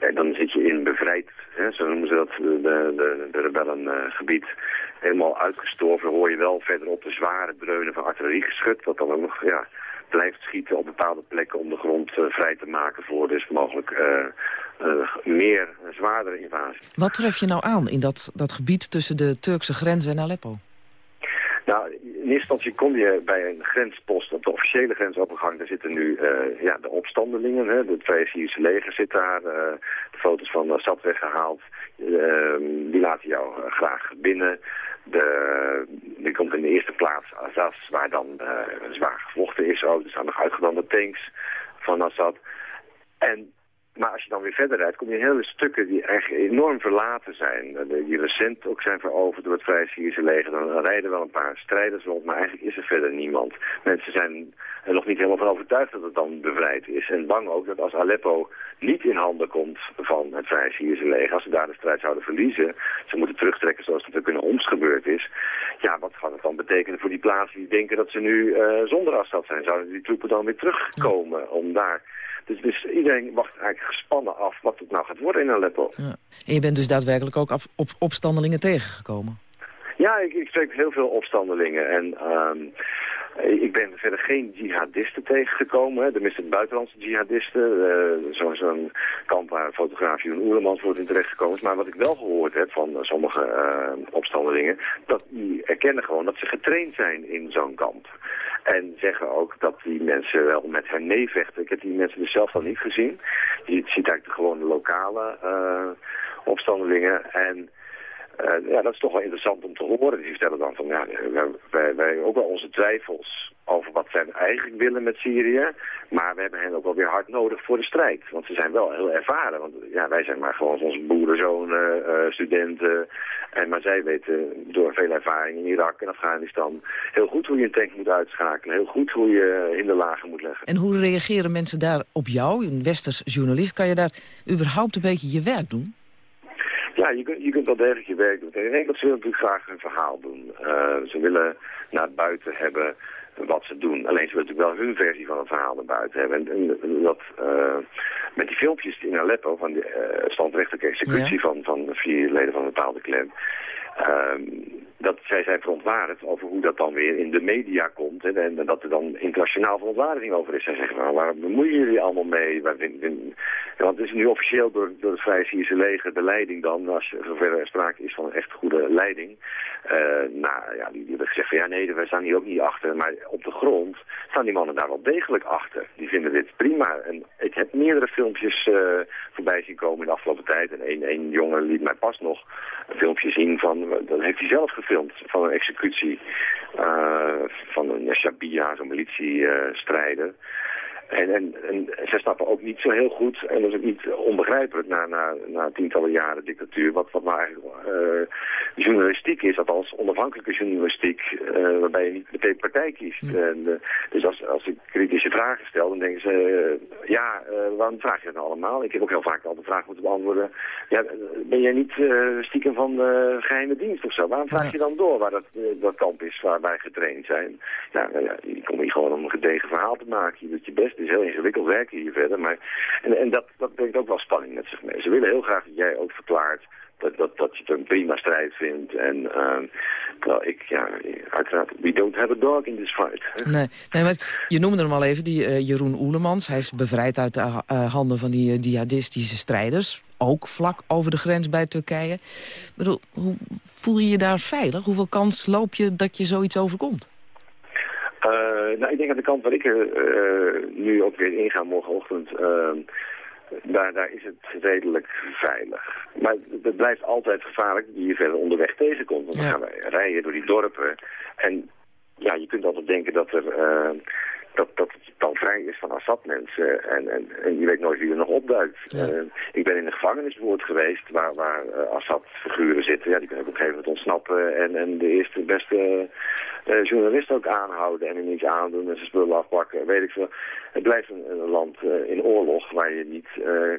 en dan zit je in bevrijd, hè, zo noemen ze dat, de, de, de rebellengebied helemaal uitgestorven, hoor je wel verderop de zware dreunen van artilleriegeschut, dat dan ook nog ja, blijft schieten op bepaalde plekken om de grond uh, vrij te maken voor dus mogelijk uh, uh, meer, zwaardere invasie. Wat tref je nou aan in dat, dat gebied tussen de Turkse grens en Aleppo? Nou, in eerste instantie kom je bij een grenspost op de officiële grensovergang. Daar zitten nu ja, de opstandelingen, hè, het Vrije Syrische leger zit daar, de foto's van Assad weggehaald. Ehm, die laten jou graag binnen. De, die komt in de eerste plaats Azaz, waar dan uh, zwaar gevochten is ook. Er staan nog uitgebrande tanks van Assad. En, maar als je dan weer verder rijdt, kom je hele stukken die echt enorm verlaten zijn. Die recent ook zijn veroverd door het Vrije Syrische leger. Dan rijden wel een paar strijders rond, maar eigenlijk is er verder niemand. Mensen zijn er nog niet helemaal van overtuigd dat het dan bevrijd is. En bang ook dat als Aleppo niet in handen komt van het Vrije Syrische leger, als ze daar de strijd zouden verliezen, ze moeten terugtrekken zoals dat ook in Homs gebeurd is. Ja, wat gaat het dan betekenen voor die plaatsen die denken dat ze nu uh, zonder Assad zijn? Zouden die troepen dan weer terugkomen om daar... Dus, dus, iedereen wacht eigenlijk gespannen af wat het nou gaat worden in Aleppo. Ja. En je bent dus daadwerkelijk ook op, op opstandelingen tegengekomen? Ja, ik, ik spreek heel veel opstandelingen. En um, Eh, Ik ben verder geen jihadisten tegengekomen, hè. tenminste buitenlandse jihadisten. eh, zo- Zo'n kamp waar fotograaf Jeroen Oerlemans wordt in terechtgekomen. Maar wat ik wel gehoord heb van eh, sommige eh, opstandelingen, dat die erkennen gewoon dat ze getraind zijn in zo'n kamp. En zeggen ook dat die mensen wel met hen meevechten. Ik heb die mensen dus zelf al niet gezien. Je ziet eigenlijk de gewone lokale eh, opstandelingen. En eh, ja, dat is toch wel interessant om te horen. Die stellen dan van, ja, wij, wij, ook wel onze twijfels over wat zij eigenlijk willen met Syrië. Maar we hebben hen ook wel weer hard nodig voor de strijd. Want ze zijn wel heel ervaren. Want ja, wij zijn maar gewoon onze boerenzonen, eh, studenten. En, maar zij weten door veel ervaring in Irak en Afghanistan heel goed hoe je een tank moet uitschakelen. Heel goed hoe je in de lagen moet leggen. En hoe reageren mensen daar op jou? Een westers journalist, kan je daar überhaupt een beetje je werk doen? Ja, je kunt, je kunt wel degelijk je werk doen. Ik denk dat ze willen natuurlijk graag hun verhaal doen. Eh, ze willen naar buiten hebben wat ze doen. Alleen ze willen natuurlijk wel hun versie van het verhaal naar buiten hebben. En, en- en dat, eh, met die filmpjes in Aleppo van de uh, standrechtelijke executie Ja. van, van vier leden van een bepaalde clan. Ehm, dat zij zijn verontwaardigd over hoe dat dan weer in de media komt. En, dat er dan internationaal verontwaardiging over is. Zij zeggen, nou, waar bemoeien jullie allemaal mee? Want het is nu officieel door, door het Vrije Syrische leger de leiding dan, als zover er sprake is van een echt goede leiding. Eh, nou ja, die, hebben gezegd van ja nee, wij staan hier ook niet achter. Maar op de grond staan die mannen daar wel degelijk achter. Die vinden dit prima. En ik heb meerdere filmpjes eh, voorbij zien komen in de afgelopen tijd. En één jongen liet mij pas nog een filmpje zien van, dat heeft hij zelf gefilmd, van een executie eh, van een Shabia, zo'n militiestrijder. En, en, en zij snappen ook niet zo heel goed, en dat is ook niet onbegrijpelijk na, na, na tientallen jaren dictatuur, wat, wat nou eigenlijk eh, journalistiek is, althans onafhankelijke journalistiek, eh, waarbij je niet meteen partij kiest. En, eh, dus als, als ik kritische vragen stel, dan denken ze, ja, waarom vraag je dat nou allemaal? Ik heb ook heel vaak al de vraag moeten beantwoorden, ja, ben jij niet stiekem van de geheime dienst of zo? Waarom vraag je dan door waar dat, dat kamp is waar wij getraind zijn? Ja, nou ja, je komt hier gewoon om een gedegen verhaal te maken. Je doet je best. Het is heel ingewikkeld werken hier verder. Maar, en en dat, dat brengt ook wel spanning met zich mee. Ze willen heel graag dat jij ook verklaart dat, dat, dat je het een prima strijd vindt. En terwijl ik, ja, uiteraard, we don't have a dog in this fight. Nee, nee maar je noemde hem al even, die eh, Jeroen Oelemans. Hij is bevrijd uit de ha- eh, handen van die eh, jihadistische strijders. Ook vlak over de grens bij Turkije. Ik bedoel, hoe voel je je daar veilig? Hoeveel kans loop je dat je zoiets overkomt? Eh, nou, ik denk aan de kant waar ik er eh, nu ook weer inga morgenochtend, ehm, daar, daar is het redelijk veilig. Maar het blijft altijd gevaarlijk die je verder onderweg tegenkomt. Want dan gaan wij rijden door die dorpen. En ja, je kunt altijd denken dat er... eh, dat, dat het dan vrij is van Assad-mensen. En, en, en je weet nooit wie er nog opduikt. Eh, ik ben in een gevangeniswoord geweest waar, waar eh, Assad-figuren zitten. Ja, die kunnen op een gegeven moment ontsnappen. En, en de eerste beste eh, journalist ook aanhouden en hem iets aandoen en zijn spullen afpakken. Weet ik veel. Het blijft een, een land in oorlog waar je niet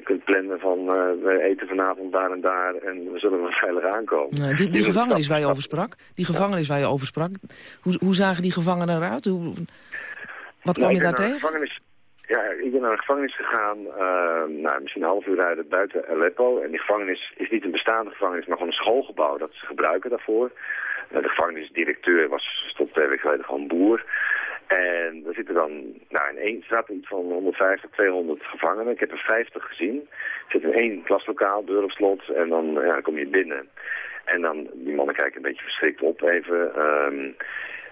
kunt plannen van we eten vanavond daar en daar en we zullen wel veilig aankomen. Nou, die, die gevangenis waar je over sprak, die gevangenis waar je over sprak, hoe, hoe zagen die gevangenen eruit? Hoe, wat kwam Nou, je ik daar tegen? ja, ik ben naar een gevangenis gegaan, eh, nou, misschien een half uur rijden buiten Aleppo. En die gevangenis is niet een bestaande gevangenis, maar gewoon een schoolgebouw dat ze gebruiken daarvoor. Eh, de gevangenisdirecteur was tot twee weken geleden gewoon boer. En er zitten dan, nou in één straat iets van 150, 200 gevangenen. Ik heb er 50 gezien. Er zit in één klaslokaal, deur op slot en dan, ja, dan kom je binnen. En dan, die mannen kijken een beetje verschrikt op even. ehm,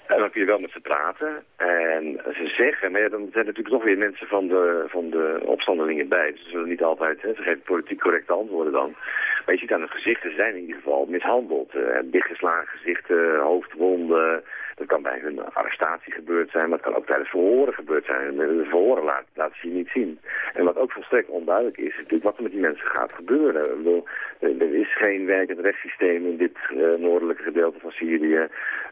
en dan kun je wel met ze praten. En ze zeggen, maar ja, dan zijn er natuurlijk nog weer mensen van de, van de opstandelingen bij. Dus ze zullen niet altijd, hè, ze geven politiek correcte antwoorden dan. Maar je ziet aan de gezichten, ze zijn in ieder geval mishandeld. eh, dichtgeslagen gezichten, hoofdwonden. Dat kan bij hun arrestatie gebeurd zijn, maar het kan ook tijdens verhoren gebeurd zijn. De verhoren laten ze je niet zien. En wat ook volstrekt onduidelijk is, is natuurlijk wat er met die mensen gaat gebeuren. Bedoel, er is geen werkend rechtssysteem in dit eh, noordelijke gedeelte van Syrië.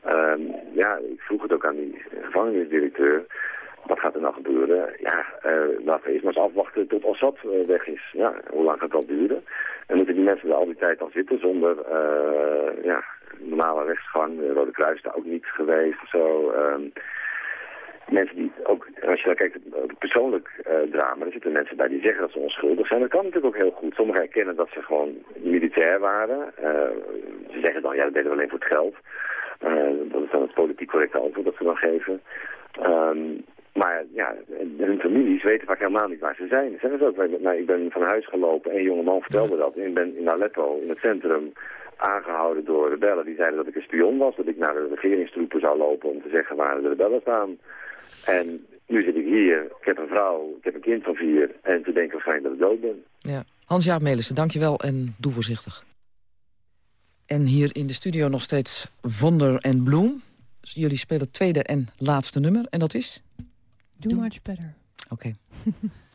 Ehm, ja, ik vroeg het ook aan die gevangenisdirecteur. Wat gaat er nou gebeuren? Ja, eh, laten we eerst maar eens afwachten tot Assad eh, weg is. Ja, hoe lang gaat dat duren? En moeten die mensen er al die tijd dan zitten zonder ja, normale rechtsgang? De Rode Kruis is daar ook niet geweest of zo. Ehm, mensen die ook, als je dan kijkt, het persoonlijk eh, drama, er zitten mensen bij die zeggen dat ze onschuldig zijn. Dat kan natuurlijk ook heel goed. Sommigen erkennen dat ze gewoon militair waren. Eh, ze zeggen dan, ja, dat deden we alleen voor het geld. Eh, dat is dan het politiek correcte antwoord dat ze dan geven. Ehm, maar ja, hun families weten vaak helemaal niet waar ze zijn. Zeggen ze ook. Nou, ik ben van huis gelopen, een jonge man vertelde dat. En ik ben in Aleppo, in het centrum, aangehouden door rebellen. Die zeiden dat ik een spion was, dat ik naar de regeringstroepen zou lopen om te zeggen waar de rebellen staan. En nu zit ik hier, ik heb een vrouw, ik heb een kind van vier en te denken waarschijnlijk dat ik dood ben. Ja. Hans-Jaap Melissen, dankjewel en doe voorzichtig. En hier in de studio nog steeds Wonder en Bloem. Dus jullie spelen het tweede en laatste nummer. En dat is? Do much better. Oké.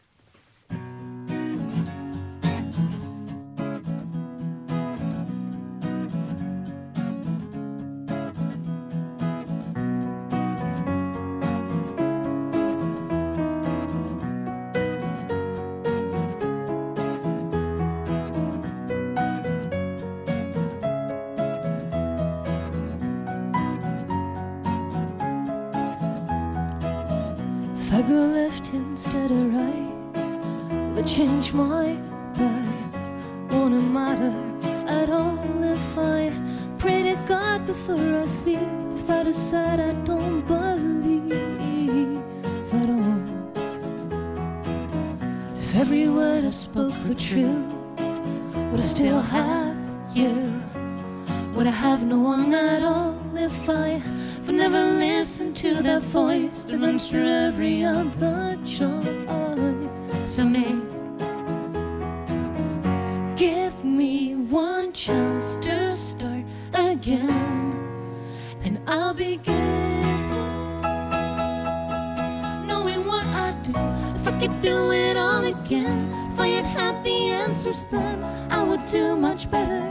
change my life? Won't it matter at all if I pray to God before I sleep? If I decide I don't believe at all? If every word I spoke were true, would I still have you? Would I have no one at all if I would never listen to that voice that runs through every other choice I make? I'll be good. knowing what I do. If I could do it all again, if I had had the answers then, I would do much better.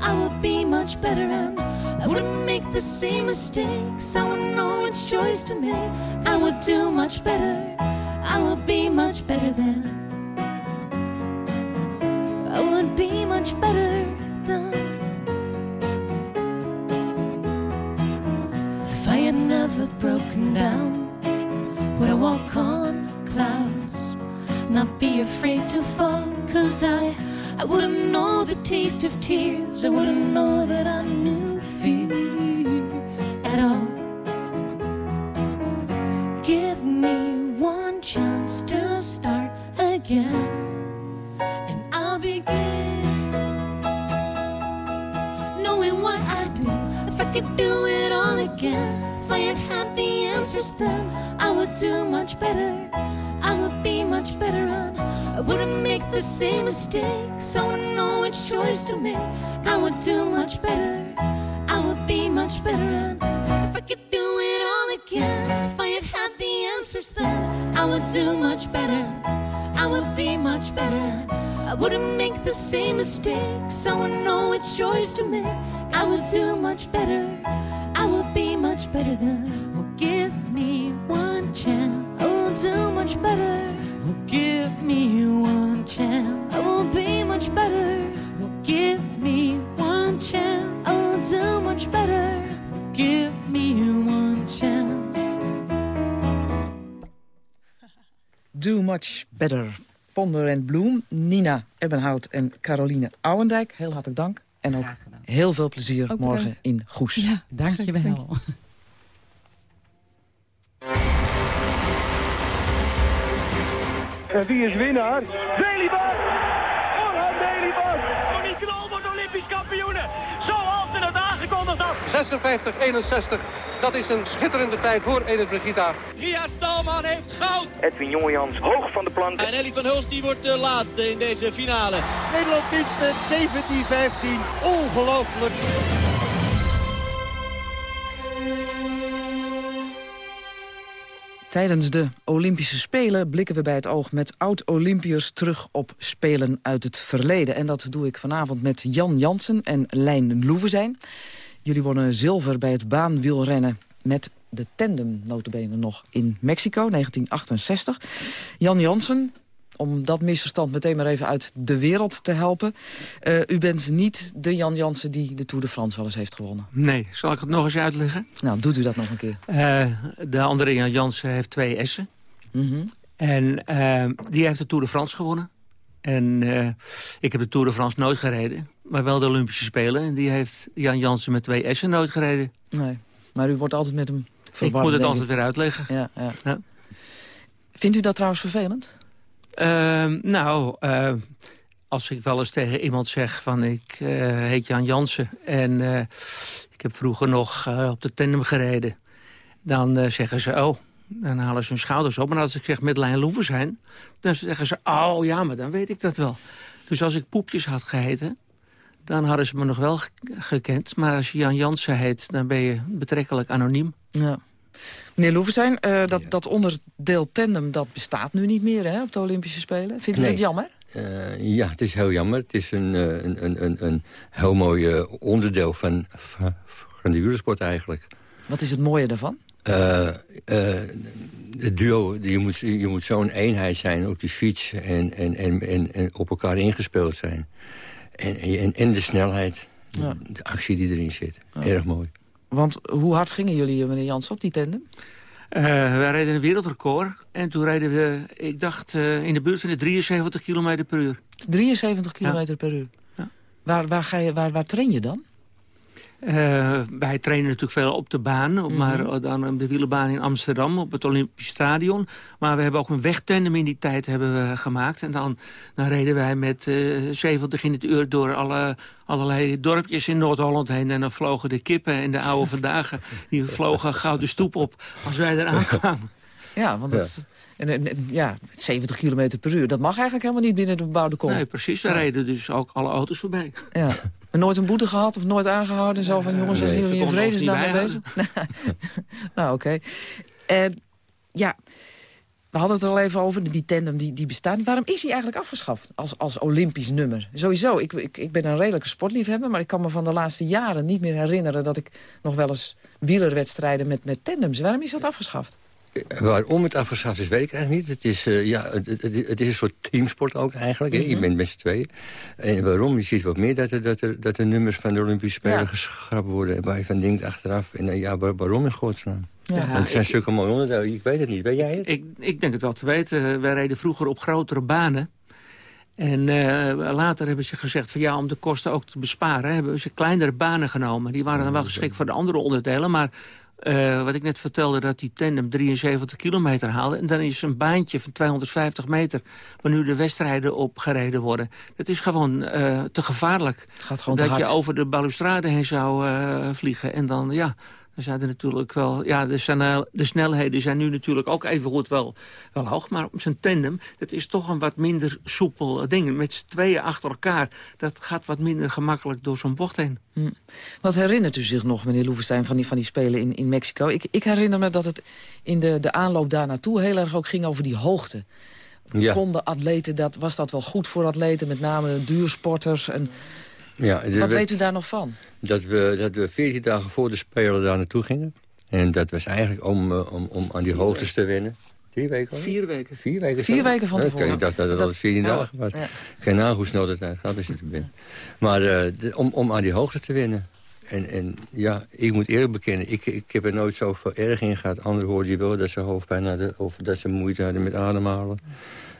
I would be much better, and I wouldn't make the same mistakes. I would know which choice to make. I would do much better. I would be much better then. Broken down, would I walk on clouds? Not be afraid to fall, cause I, I wouldn't know the taste of tears. I wouldn't know that I knew fear at all. Give me one chance to start again, and I'll begin knowing what I do. If I could do it all again, if I had had the answers then, I would do much better. I would be much better, and I wouldn't make the same mistakes. I would know which choice to make. I would do much better. I would be much better, and if I could do it all again, if I had had the answers then, I would do much better. I would be much better. I wouldn't make the same mistakes. I would know which choice to make. I would do much better. I would be much better. Well, give me one chance. I will do much better. Well, give me one chance. I will be much better. Well, give me one chance. I will do much better. Well, give me one chance. Do Much Better. Vonder en Bloem, Nina Ebbenhout en Caroline Ouwendijk. Heel hartelijk dank. En ook heel veel plezier Ook morgen bedankt. in Goes. Ja, Dankjewel. En wie is winnaar? Delibas! 56-61. Dat is een schitterende tijd voor Edith Brigita. Ria Stalman heeft goud. Edwin Jongejans hoog van de plank. En Ellie van Hulst die wordt de laatste in deze finale. Nederland wint met 17-15. Ongelooflijk. Tijdens de Olympische Spelen blikken we bij het oog met oud-Olympiërs terug op Spelen uit het verleden. En dat doe ik vanavond met Jan Jansen en Lijn Loevenzijn. Jullie wonnen zilver bij het baanwielrennen met de tandem notabene nog in Mexico, 1968. Jan Jansen, om dat misverstand meteen maar even uit de wereld te helpen. Eh, u bent niet de Jan Jansen die de Tour de France wel eens heeft gewonnen. Nee, zal ik het nog eens uitleggen? Nou, doet u dat nog een keer. Eh, de andere Jan Jansen heeft twee S'en. Mhm. En eh, die heeft de Tour de France gewonnen. En ik heb de Tour de France nooit gereden. Maar wel de Olympische Spelen. En die heeft Jan Jansen met twee S'en nooit gereden. Nee, maar u wordt altijd met hem ik moet het altijd weer uitleggen. Ja, ja. ja. Vindt u dat trouwens vervelend? Uh, nou, uh, als ik wel eens tegen iemand zeg van ik uh, heet Jan Jansen... en uh, ik heb vroeger nog op de tandem gereden... dan zeggen ze, oh, dan halen ze hun schouders op. En als ik zeg Medlijn Loeven zijn, dan zeggen ze... oh ja, maar dan weet ik dat wel. Dus als ik Poepjes had geheten, dan hadden ze me nog wel gekend. Maar als je Jan Jansen heet, dan ben je betrekkelijk anoniem. Ja. Meneer Loevestein, uh, dat, dat onderdeel tandem dat bestaat nu niet meer hè, op de Olympische Spelen. Vindt u nee. dat jammer? Uh, ja, het is heel jammer. Het is een, een, een, een, een heel mooi onderdeel van, van, van de wielersport eigenlijk. Wat is het mooie daarvan? Uh, het duo, je moet, je moet zo'n eenheid zijn op die fiets en, en, en, en op elkaar ingespeeld zijn. En, en, en de snelheid, ja. de actie die erin zit. Ja. Erg mooi. Want hoe hard gingen jullie, meneer Jans, op die tandem? Uh, wij reden een wereldrecord. En toen reden we, ik dacht, uh, in de buurt van de 73 km per uur. 73 km ja. per uur? Waar, waar, ga je, waar, waar train je dan? Uh, wij trainen natuurlijk veel op de baan, mm -hmm. maar dan op de wielenbaan in Amsterdam, op het Olympisch Stadion. Maar we hebben ook een wegtandem in die tijd hebben we gemaakt. En dan, dan reden wij met uh, 70 in het uur door alle, allerlei dorpjes in Noord-Holland heen. En dan vlogen de kippen en de oude vandaag, die vlogen gouden stoep op als wij eraan kwamen. Ja, want dat, ja. En, en, ja, 70 km per uur, dat mag eigenlijk helemaal niet binnen de bebouwde kom. Nee, precies. Daar ja. reden dus ook alle auto's voorbij. Ja. Nooit een boete gehad of nooit aangehouden? Zo van, jongens, zijn jullie in vredesnaam mee bezig? nou, oké. Okay. Uh, ja, we hadden het er al even over, die tandem die, die bestaat. Waarom is hij eigenlijk afgeschaft als, als Olympisch nummer? Sowieso, ik, ik, ik ben een redelijke sportliefhebber... maar ik kan me van de laatste jaren niet meer herinneren... dat ik nog wel eens wielerwedstrijden met, met tandems... Waarom is dat afgeschaft? Waarom het afgeschaft is, weet ik eigenlijk niet. Het is, uh, ja, het, het, het, is een soort teamsport ook eigenlijk. Mm -hmm. Je bent met z'n tweeën. En waarom? Je ziet wat meer dat er, dat er, dat er nummers van de Olympische Spelen ja. geschrapt worden. En waar je van denkt achteraf. En uh, ja, waar, waarom in godsnaam? Ja, Want het zijn stukken mooi onderdelen. Ik weet het niet. Weet jij het? Ik, ik denk het wel te weten. Wij reden vroeger op grotere banen. En uh, later hebben ze gezegd van ja, om de kosten ook te besparen... hebben ze kleinere banen genomen. Die waren dan wel geschikt voor de andere onderdelen. Maar uh, wat ik net vertelde, dat die tandem 73 kilometer haalde. En dan is een baantje van 250 meter... waar nu de wedstrijden op gereden worden. Dat is gewoon uh, te gevaarlijk. Het gaat gewoon dat te hard. je over de balustrade heen zou uh, vliegen. En dan, ja... Dan zijn er natuurlijk wel, ja, de, snel, de snelheden zijn nu natuurlijk ook even goed wel, wel hoog. Maar op zijn tandem, dat is toch een wat minder soepel ding. Met z'n tweeën achter elkaar, dat gaat wat minder gemakkelijk door zo'n bocht heen. Hm. Wat herinnert u zich nog, meneer Loevestein, van die, van die spelen in, in Mexico? Ik, ik herinner me dat het in de, de aanloop daar naartoe heel erg ook ging over die hoogte. Ja. Konden atleten, dat, was dat wel goed voor atleten, met name duursporters? En, ja, wat we, weet u daar nog van? Dat we, dat we 14 dagen voor de Spelen daar naartoe gingen. En dat was eigenlijk om, uh, om, om aan die hoogtes te winnen. Drie weken? Vier weken. Vier weken, Vier weken van tevoren. Ja, ik dacht dat het al 14 ja. dagen was. Ja. Geen naam hoe snel dat gaat binnen. Maar uh, de, om, om aan die hoogte te winnen. En, en ja, ik moet eerlijk bekennen, ik, ik heb er nooit zoveel erg in gehad. Anderen hoorden je wel dat ze hoofdpijn hadden of dat ze moeite hadden met ademhalen.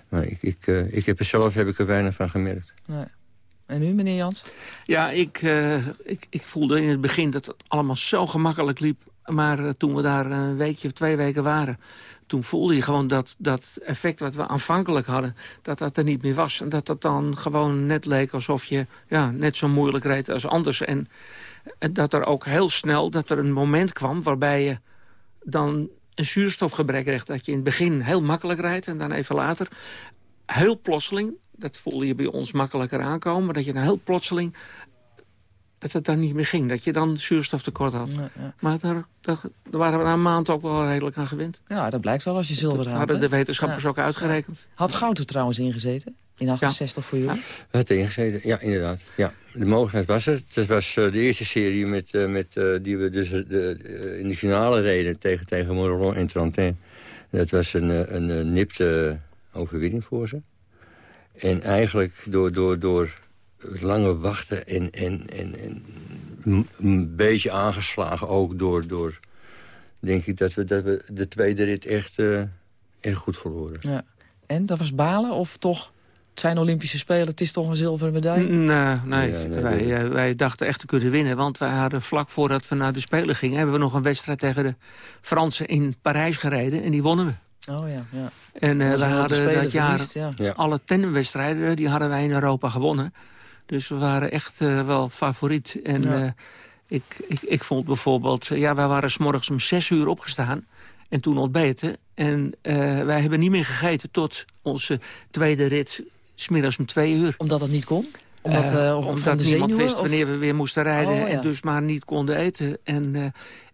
Maar ik, ik, uh, ik heb er zelf heb ik er weinig van gemerkt. Nee. En u, meneer Jans? Ja, ik, uh, ik, ik voelde in het begin dat het allemaal zo gemakkelijk liep. Maar uh, toen we daar een weekje of twee weken waren... toen voelde je gewoon dat dat effect wat we aanvankelijk hadden... dat dat er niet meer was. En dat dat dan gewoon net leek alsof je ja, net zo moeilijk reed als anders. En, en dat er ook heel snel dat er een moment kwam waarbij je dan een zuurstofgebrek kreeg. Dat je in het begin heel makkelijk rijdt en dan even later... heel plotseling dat voelde je bij ons makkelijker aankomen. Dat je dan heel plotseling, dat het dan niet meer ging. Dat je dan zuurstoftekort had. Ja, ja. Maar daar, daar, waren we na een maand ook wel redelijk aan gewend. Ja, dat blijkt wel als je zilver had. hadden de wetenschappers ja. ook uitgerekend. Had goud er trouwens ingezeten? In 68 voor jullie? Ja. Het ingezeten, ja, inderdaad. Ja. De mogelijkheid was er. Het was uh, de eerste serie met, uh, met, uh, die we dus de, in de finale reden tegen, tegen Morelon en Trentin. Dat was een, een, een nipte overwinning voor ze. En eigenlijk door, door, door het lange wachten en, en, en, en een beetje aangeslagen ook door, door... denk ik dat we, dat we de tweede rit echt, uh, echt goed verloren. Ja. En, dat was balen of toch Het zijn Olympische Spelen, het is toch een zilveren medaille? Nee, nee, Nee, nee, wij, nee. eh, wij dachten echt te kunnen winnen. Want wij hadden vlak voordat we naar de Spelen gingen... hebben we nog een wedstrijd tegen de Fransen in Parijs gereden. En die wonnen we. Oh ja, ja. En eh, Als we hadden dat jaar verliest, ja. Ja. alle tandemwedstrijden... die hadden wij in Europa gewonnen. Dus we waren echt eh, wel favoriet. En Ja. eh, ik, ik, ik vond bijvoorbeeld... ja, wij waren 's morgens om zes uur opgestaan... en toen ontbeten. En eh, wij hebben niet meer gegeten tot onze tweede rit... smiddags om twee uur. Omdat dat niet kon? Omdat, van omdat de niemand zenuwen, wist of- wanneer we weer moesten rijden. Oh, ja. En dus maar niet konden eten. En eh,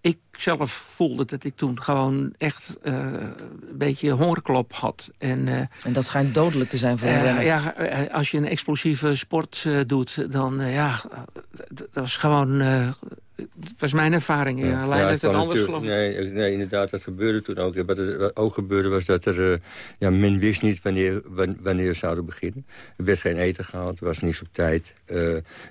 ik zelf voelde dat ik toen gewoon echt eh, een beetje hongerklop had. En, eh, En dat schijnt dodelijk te zijn voor een eh, renner. ja, als je een explosieve sport eh, doet, dan ja, dat was gewoon... eh, dat was mijn ervaring. Ja, Alleen het het anders geloof nee, nee, inderdaad, dat gebeurde toen ook. Wat er wat ook gebeurde was dat er... ja, men wist niet wanneer, wan- wanneer we zouden beginnen. Er werd geen eten gehaald, er was niets op tijd. Eh,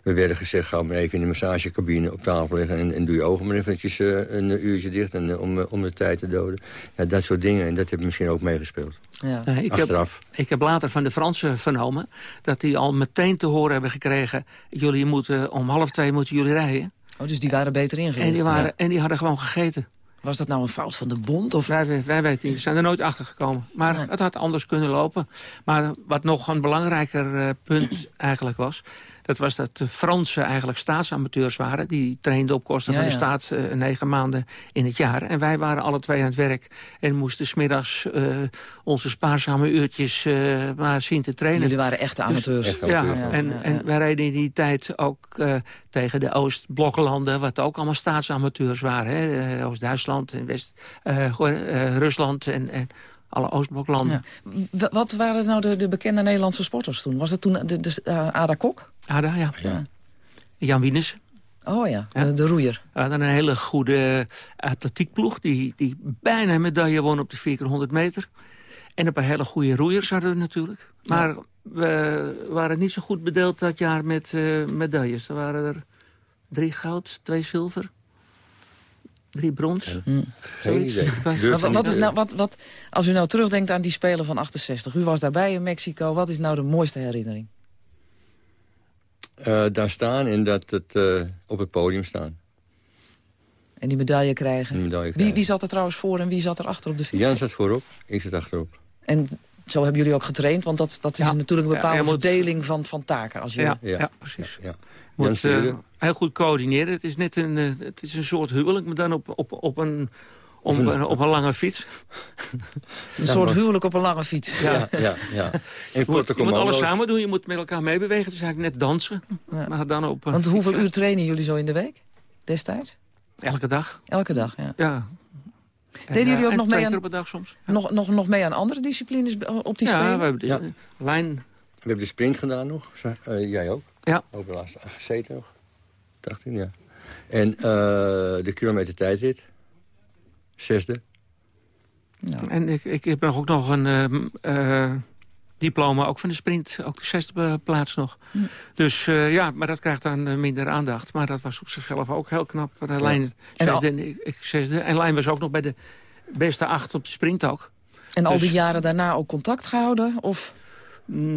we werden gezegd, ga maar even in de massagecabine op tafel liggen... en, en doe je ogen maar eventjes eh, een uurtje dicht en, eh, om, eh, om de tijd te doden. Ja, dat soort dingen, en dat heeft misschien ook meegespeeld. Ja. Ik, Achteraf. Heb, ik heb later van de Fransen vernomen... dat die al meteen te horen hebben gekregen... jullie moeten om half twee moeten jullie rijden. Oh, dus die waren beter ingericht. En die, waren, Ja. en die hadden gewoon gegeten. Was dat nou een fout van de bond? Of? Wij, wij weten niet, we zijn er nooit achter gekomen. Maar het had anders kunnen lopen. Maar wat nog een belangrijker eh, punt eigenlijk was... dat was dat de Fransen eigenlijk staatsamateurs waren. Die trainden op kosten Ja, van de ja. staat eh, negen maanden in het jaar. En wij waren alle twee aan het werk. En moesten smiddags eh onze spaarzame uurtjes eh, maar zien te trainen. Jullie waren echte amateurs. Echt Ja, amateurs, ja. en, ja, ja. en wij reden in die tijd ook eh, tegen de Oost-Bloklanden... wat ook allemaal staatsamateurs waren. hè. Eh, Oost-Duitsland en West, eh, goh, eh, Rusland en, en alle Oostbloklanden. Wat waren nou de, de bekende Nederlandse sporters toen? Was het toen de, de, eh, Ada Kok? Ada, ja. Ja. Jan Wieners. Oh ja, Ja. De, de roeier. We hadden een hele goede atletiekploeg... die, die bijna een medaille won op de 4x100 meter. En een paar hele goede roeiers hadden we natuurlijk. Maar we waren niet zo goed bedeeld dat jaar met eh, medailles. Er waren er drie goud, twee zilver, drie brons. Hm. Geen idee. Wat is nou, wat, wat, als u nou terugdenkt aan die Spelen van 68. U was daarbij in Mexico. Wat is nou de mooiste herinnering? eh, daar staan en dat het eh, op het podium staan. En die medaille krijgen. Medaille Wie, krijgen. wie zat er trouwens voor en wie zat er achter op de fiets? Jan zat voorop, ik zat achterop. En zo hebben jullie ook getraind, want dat, dat is Ja. natuurlijk een Ja, bepaalde moet- verdeling van, van taken. Als je, Ja, Ja. ja, precies. Ja. Moet eh, stuurde. heel goed coördineren. Het is net een, eh, het is een soort huwelijk, maar dan op, op, op, een, op, een, op een lange fiets. Een soort huwelijk op een lange fiets. Ja, ja, ja. Je moet, je moet alles samen doen, je moet met elkaar meebewegen. Het is eigenlijk net dansen. Ja. Maar dan op, een Want hoeveel uur trainen jullie zo in de week destijds? Elke dag. Elke dag, ja. Ja. Deden En, jullie eh, ook en nog twee mee aan, op een dag soms. nog, nog, nog mee aan andere disciplines op die ja, Spelen? we hebben de, Ja. lijn. We hebben de sprint gedaan nog. Eh, jij ook? Ja. Ook de laatste gezeten nog. Dacht ik, ja. En eh, de kilometer tijdrit. Zesde. En ik, ik heb nog ook nog een eh, eh, diploma ook van de sprint. Ook de zesde plaats nog. Hm. Dus eh, ja, maar dat krijgt dan eh, minder aandacht. Maar dat was op zichzelf ook heel knap. De lijn En al- zesde en ik, ik zesde. En lijn was ook nog bij de beste acht op de sprint ook. En al Dus- die jaren daarna ook contact gehouden? Of?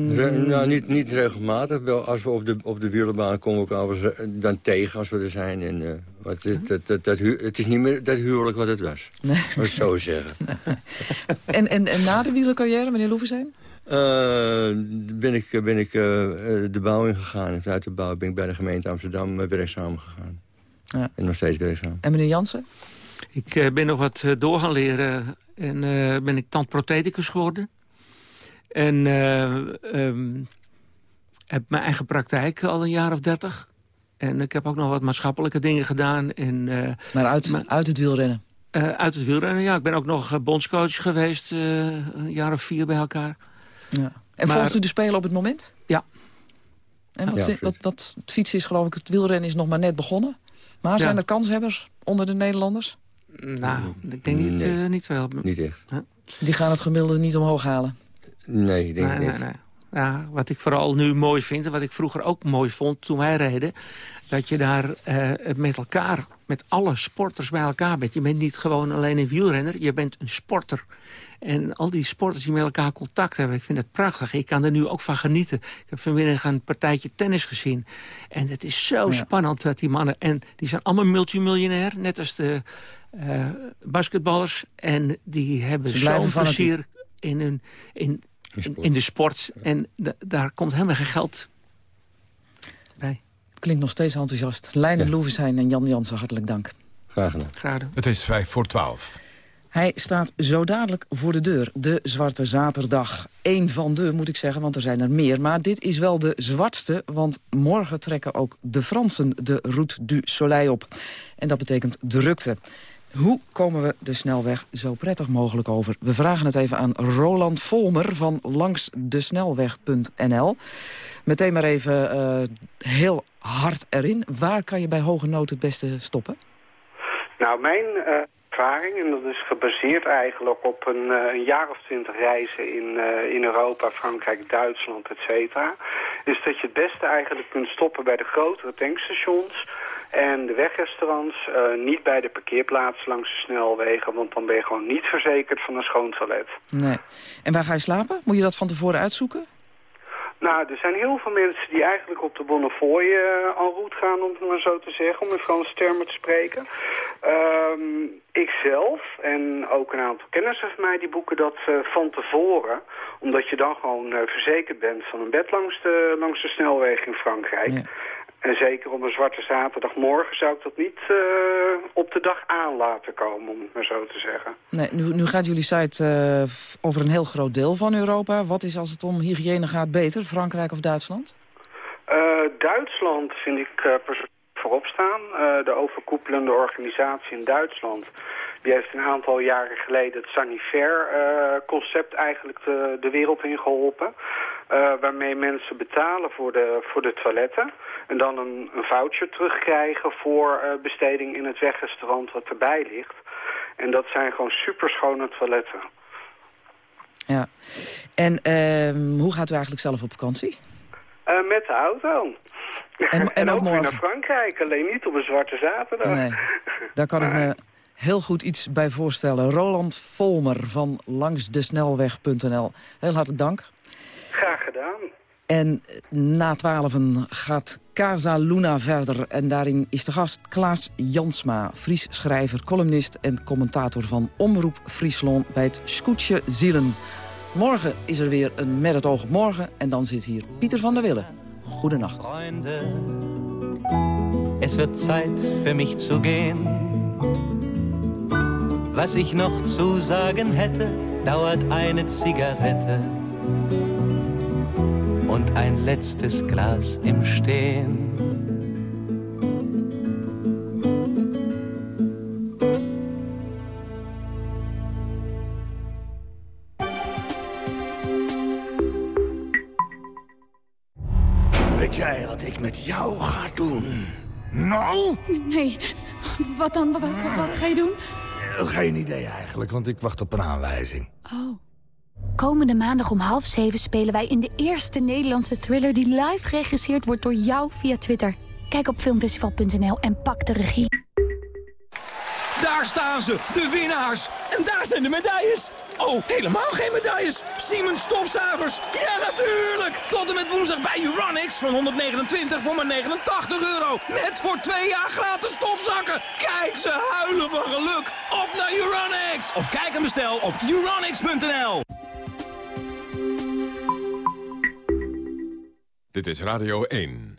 Re- nou, niet, niet regelmatig. Wel, als we op de, op de wielerbaan komen we wel eens, eh, dan tegen als we er zijn. En, eh, wat, het, dat, dat, dat, hu- het is niet meer dat huwelijk wat het was. Nee. Moet ik het zo zeggen. En, en, en na de wielercarrière, meneer Loevenzijn? Eh, ben ik, ben ik de bouw ingegaan. En vanuit de bouw ben ik bij de gemeente Amsterdam werkzaam gegaan. Ja. En nog steeds werkzaam. En meneer Jansen? Ik ben nog wat door gaan leren. En eh, ben ik tandprotheticus geworden. En eh, ehm, heb mijn eigen praktijk al een jaar of dertig. En ik heb ook nog wat maatschappelijke dingen gedaan. En, eh, Maar uit, Maar- uit het wielrennen? eh, uit het wielrennen, ja. Ik ben ook nog bondscoach geweest. eh, een jaar of vier bij elkaar. Ja. En Maar- volgt u de Spelen op het moment? Ja. En wat, Ja, wat, wat, het fietsen is geloof ik, het wielrennen is nog maar net begonnen. Maar zijn Ja. er kanshebbers onder de Nederlanders? Nou, ik denk niet, Nee. eh, niet veel. Niet echt. Die gaan het gemiddelde niet omhoog halen. Nee, ik denk Nee, niet. nee. Ja, wat ik vooral nu mooi vind, en wat ik vroeger ook mooi vond toen wij reden... dat je daar eh, met elkaar met alle sporters bij elkaar bent. Je bent niet gewoon alleen een wielrenner, je bent een sporter. En al die sporters die met elkaar contact hebben, ik vind het prachtig. Ik kan er nu ook van genieten. Ik heb vanmiddag een partijtje tennis gezien. En het is zo spannend dat die mannen... en die zijn allemaal multimiljonair, net als de uh, basketballers. En die hebben zo'n plezier in, hun, in, in, in, de sport. En daar komt helemaal geen geld bij. Klinkt nog steeds enthousiast. Leine ja. Loevesijn en Jan Jansen, hartelijk dank. Graag gedaan. Graag gedaan. Het is vijf voor twaalf. Hij staat zo dadelijk voor de deur, de Zwarte Zaterdag. Eén van de, moet ik zeggen, want er zijn er meer. Maar dit is wel de zwartste, want morgen trekken ook de Fransen de Route du Soleil op. En dat betekent drukte. Hoe komen we de snelweg zo prettig mogelijk over? We vragen het even aan Roland Volmer van langsdesnelweg.nl. Meteen maar even uh, heel hard erin. Waar kan je bij hoge nood het beste stoppen? Nou, mijn uh, en dat is gebaseerd eigenlijk op een, uh, een jaar of twintig reizen in, uh, in Europa, Frankrijk, Duitsland, et cetera, is dat je het beste eigenlijk kunt stoppen bij de grotere tankstations en de wegrestaurants, uh, niet bij de parkeerplaatsen langs de snelwegen, want dan ben je gewoon niet verzekerd van een schoon toilet. Nee. En waar ga je slapen? Moet je dat van tevoren uitzoeken? Nou, er zijn heel veel mensen die eigenlijk op de Bonnefoy uh, route gaan, om het maar zo te zeggen, om in Franse termen te spreken. Um, ikzelf en ook een aantal kennissen van mij die boeken dat uh, van tevoren, omdat je dan gewoon uh, verzekerd bent van een bed langs de, langs de snelweg in Frankrijk. En zeker op een zwarte zaterdagmorgen zou ik dat niet uh, op de dag aan laten komen, om het maar zo te zeggen. Nee, nu, nu gaat jullie site uh, over een heel groot deel van Europa. Wat is als het om hygiëne gaat beter, Frankrijk of Duitsland? Uh, Duitsland vind ik persoonlijk voorop staan. de overkoepelende organisatie in Duitsland... die heeft een aantal jaren geleden het Sanifair-concept eigenlijk de, de wereld in geholpen. Uh, waarmee mensen betalen voor de, voor de toiletten. En dan een, een voucher terugkrijgen voor uh, besteding in het wegrestaurant wat erbij ligt. En dat zijn gewoon superschone toiletten. Ja. En uh, hoe gaat u eigenlijk zelf op vakantie? Uh, met de auto. En, en, en ook, ook morgen? naar Frankrijk, alleen niet op een zwarte zaterdag. Nee, daar kan ik me heel goed iets bij voorstellen. Roland Volmer van langsdesnelweg.nl. Heel hartelijk dank. Graag gedaan. En na twaalfen gaat Casa Luna verder. En daarin is de gast Klaas Jansma, Fries schrijver, columnist en commentator van Omroep Friesland bij het Scootje Zielen. Morgen is er weer een Met het oog op morgen. En dan zit hier Pieter van der Wille. Goedenacht. Es wird Zeit für mich zu gehen. Was ich noch zu sagen hätte, dauert eine Zigarette und ein letztes Glas im Stehen. Weet jij wat ik met jou ga doen? Nou? Nee, wat dan? Wat, wat, wat ga je doen? Geen idee eigenlijk, want ik wacht op een aanwijzing. Oh. Komende maandag om half zeven spelen wij in de eerste Nederlandse thriller... die live geregisseerd wordt door jou via Twitter. Kijk op filmfestival.nl en pak de regie. Daar staan ze, de winnaars. En daar zijn de medailles. Oh, helemaal geen medailles. Siemens stofzuigers. Ja, natuurlijk. Tot en met woensdag bij Uranix van 129 voor maar 89 euro. Net voor twee jaar gratis stofzakken. Kijk, ze huilen van geluk. Op naar Uranix. Of kijk en bestel op uranix.nl. Dit is Radio 1.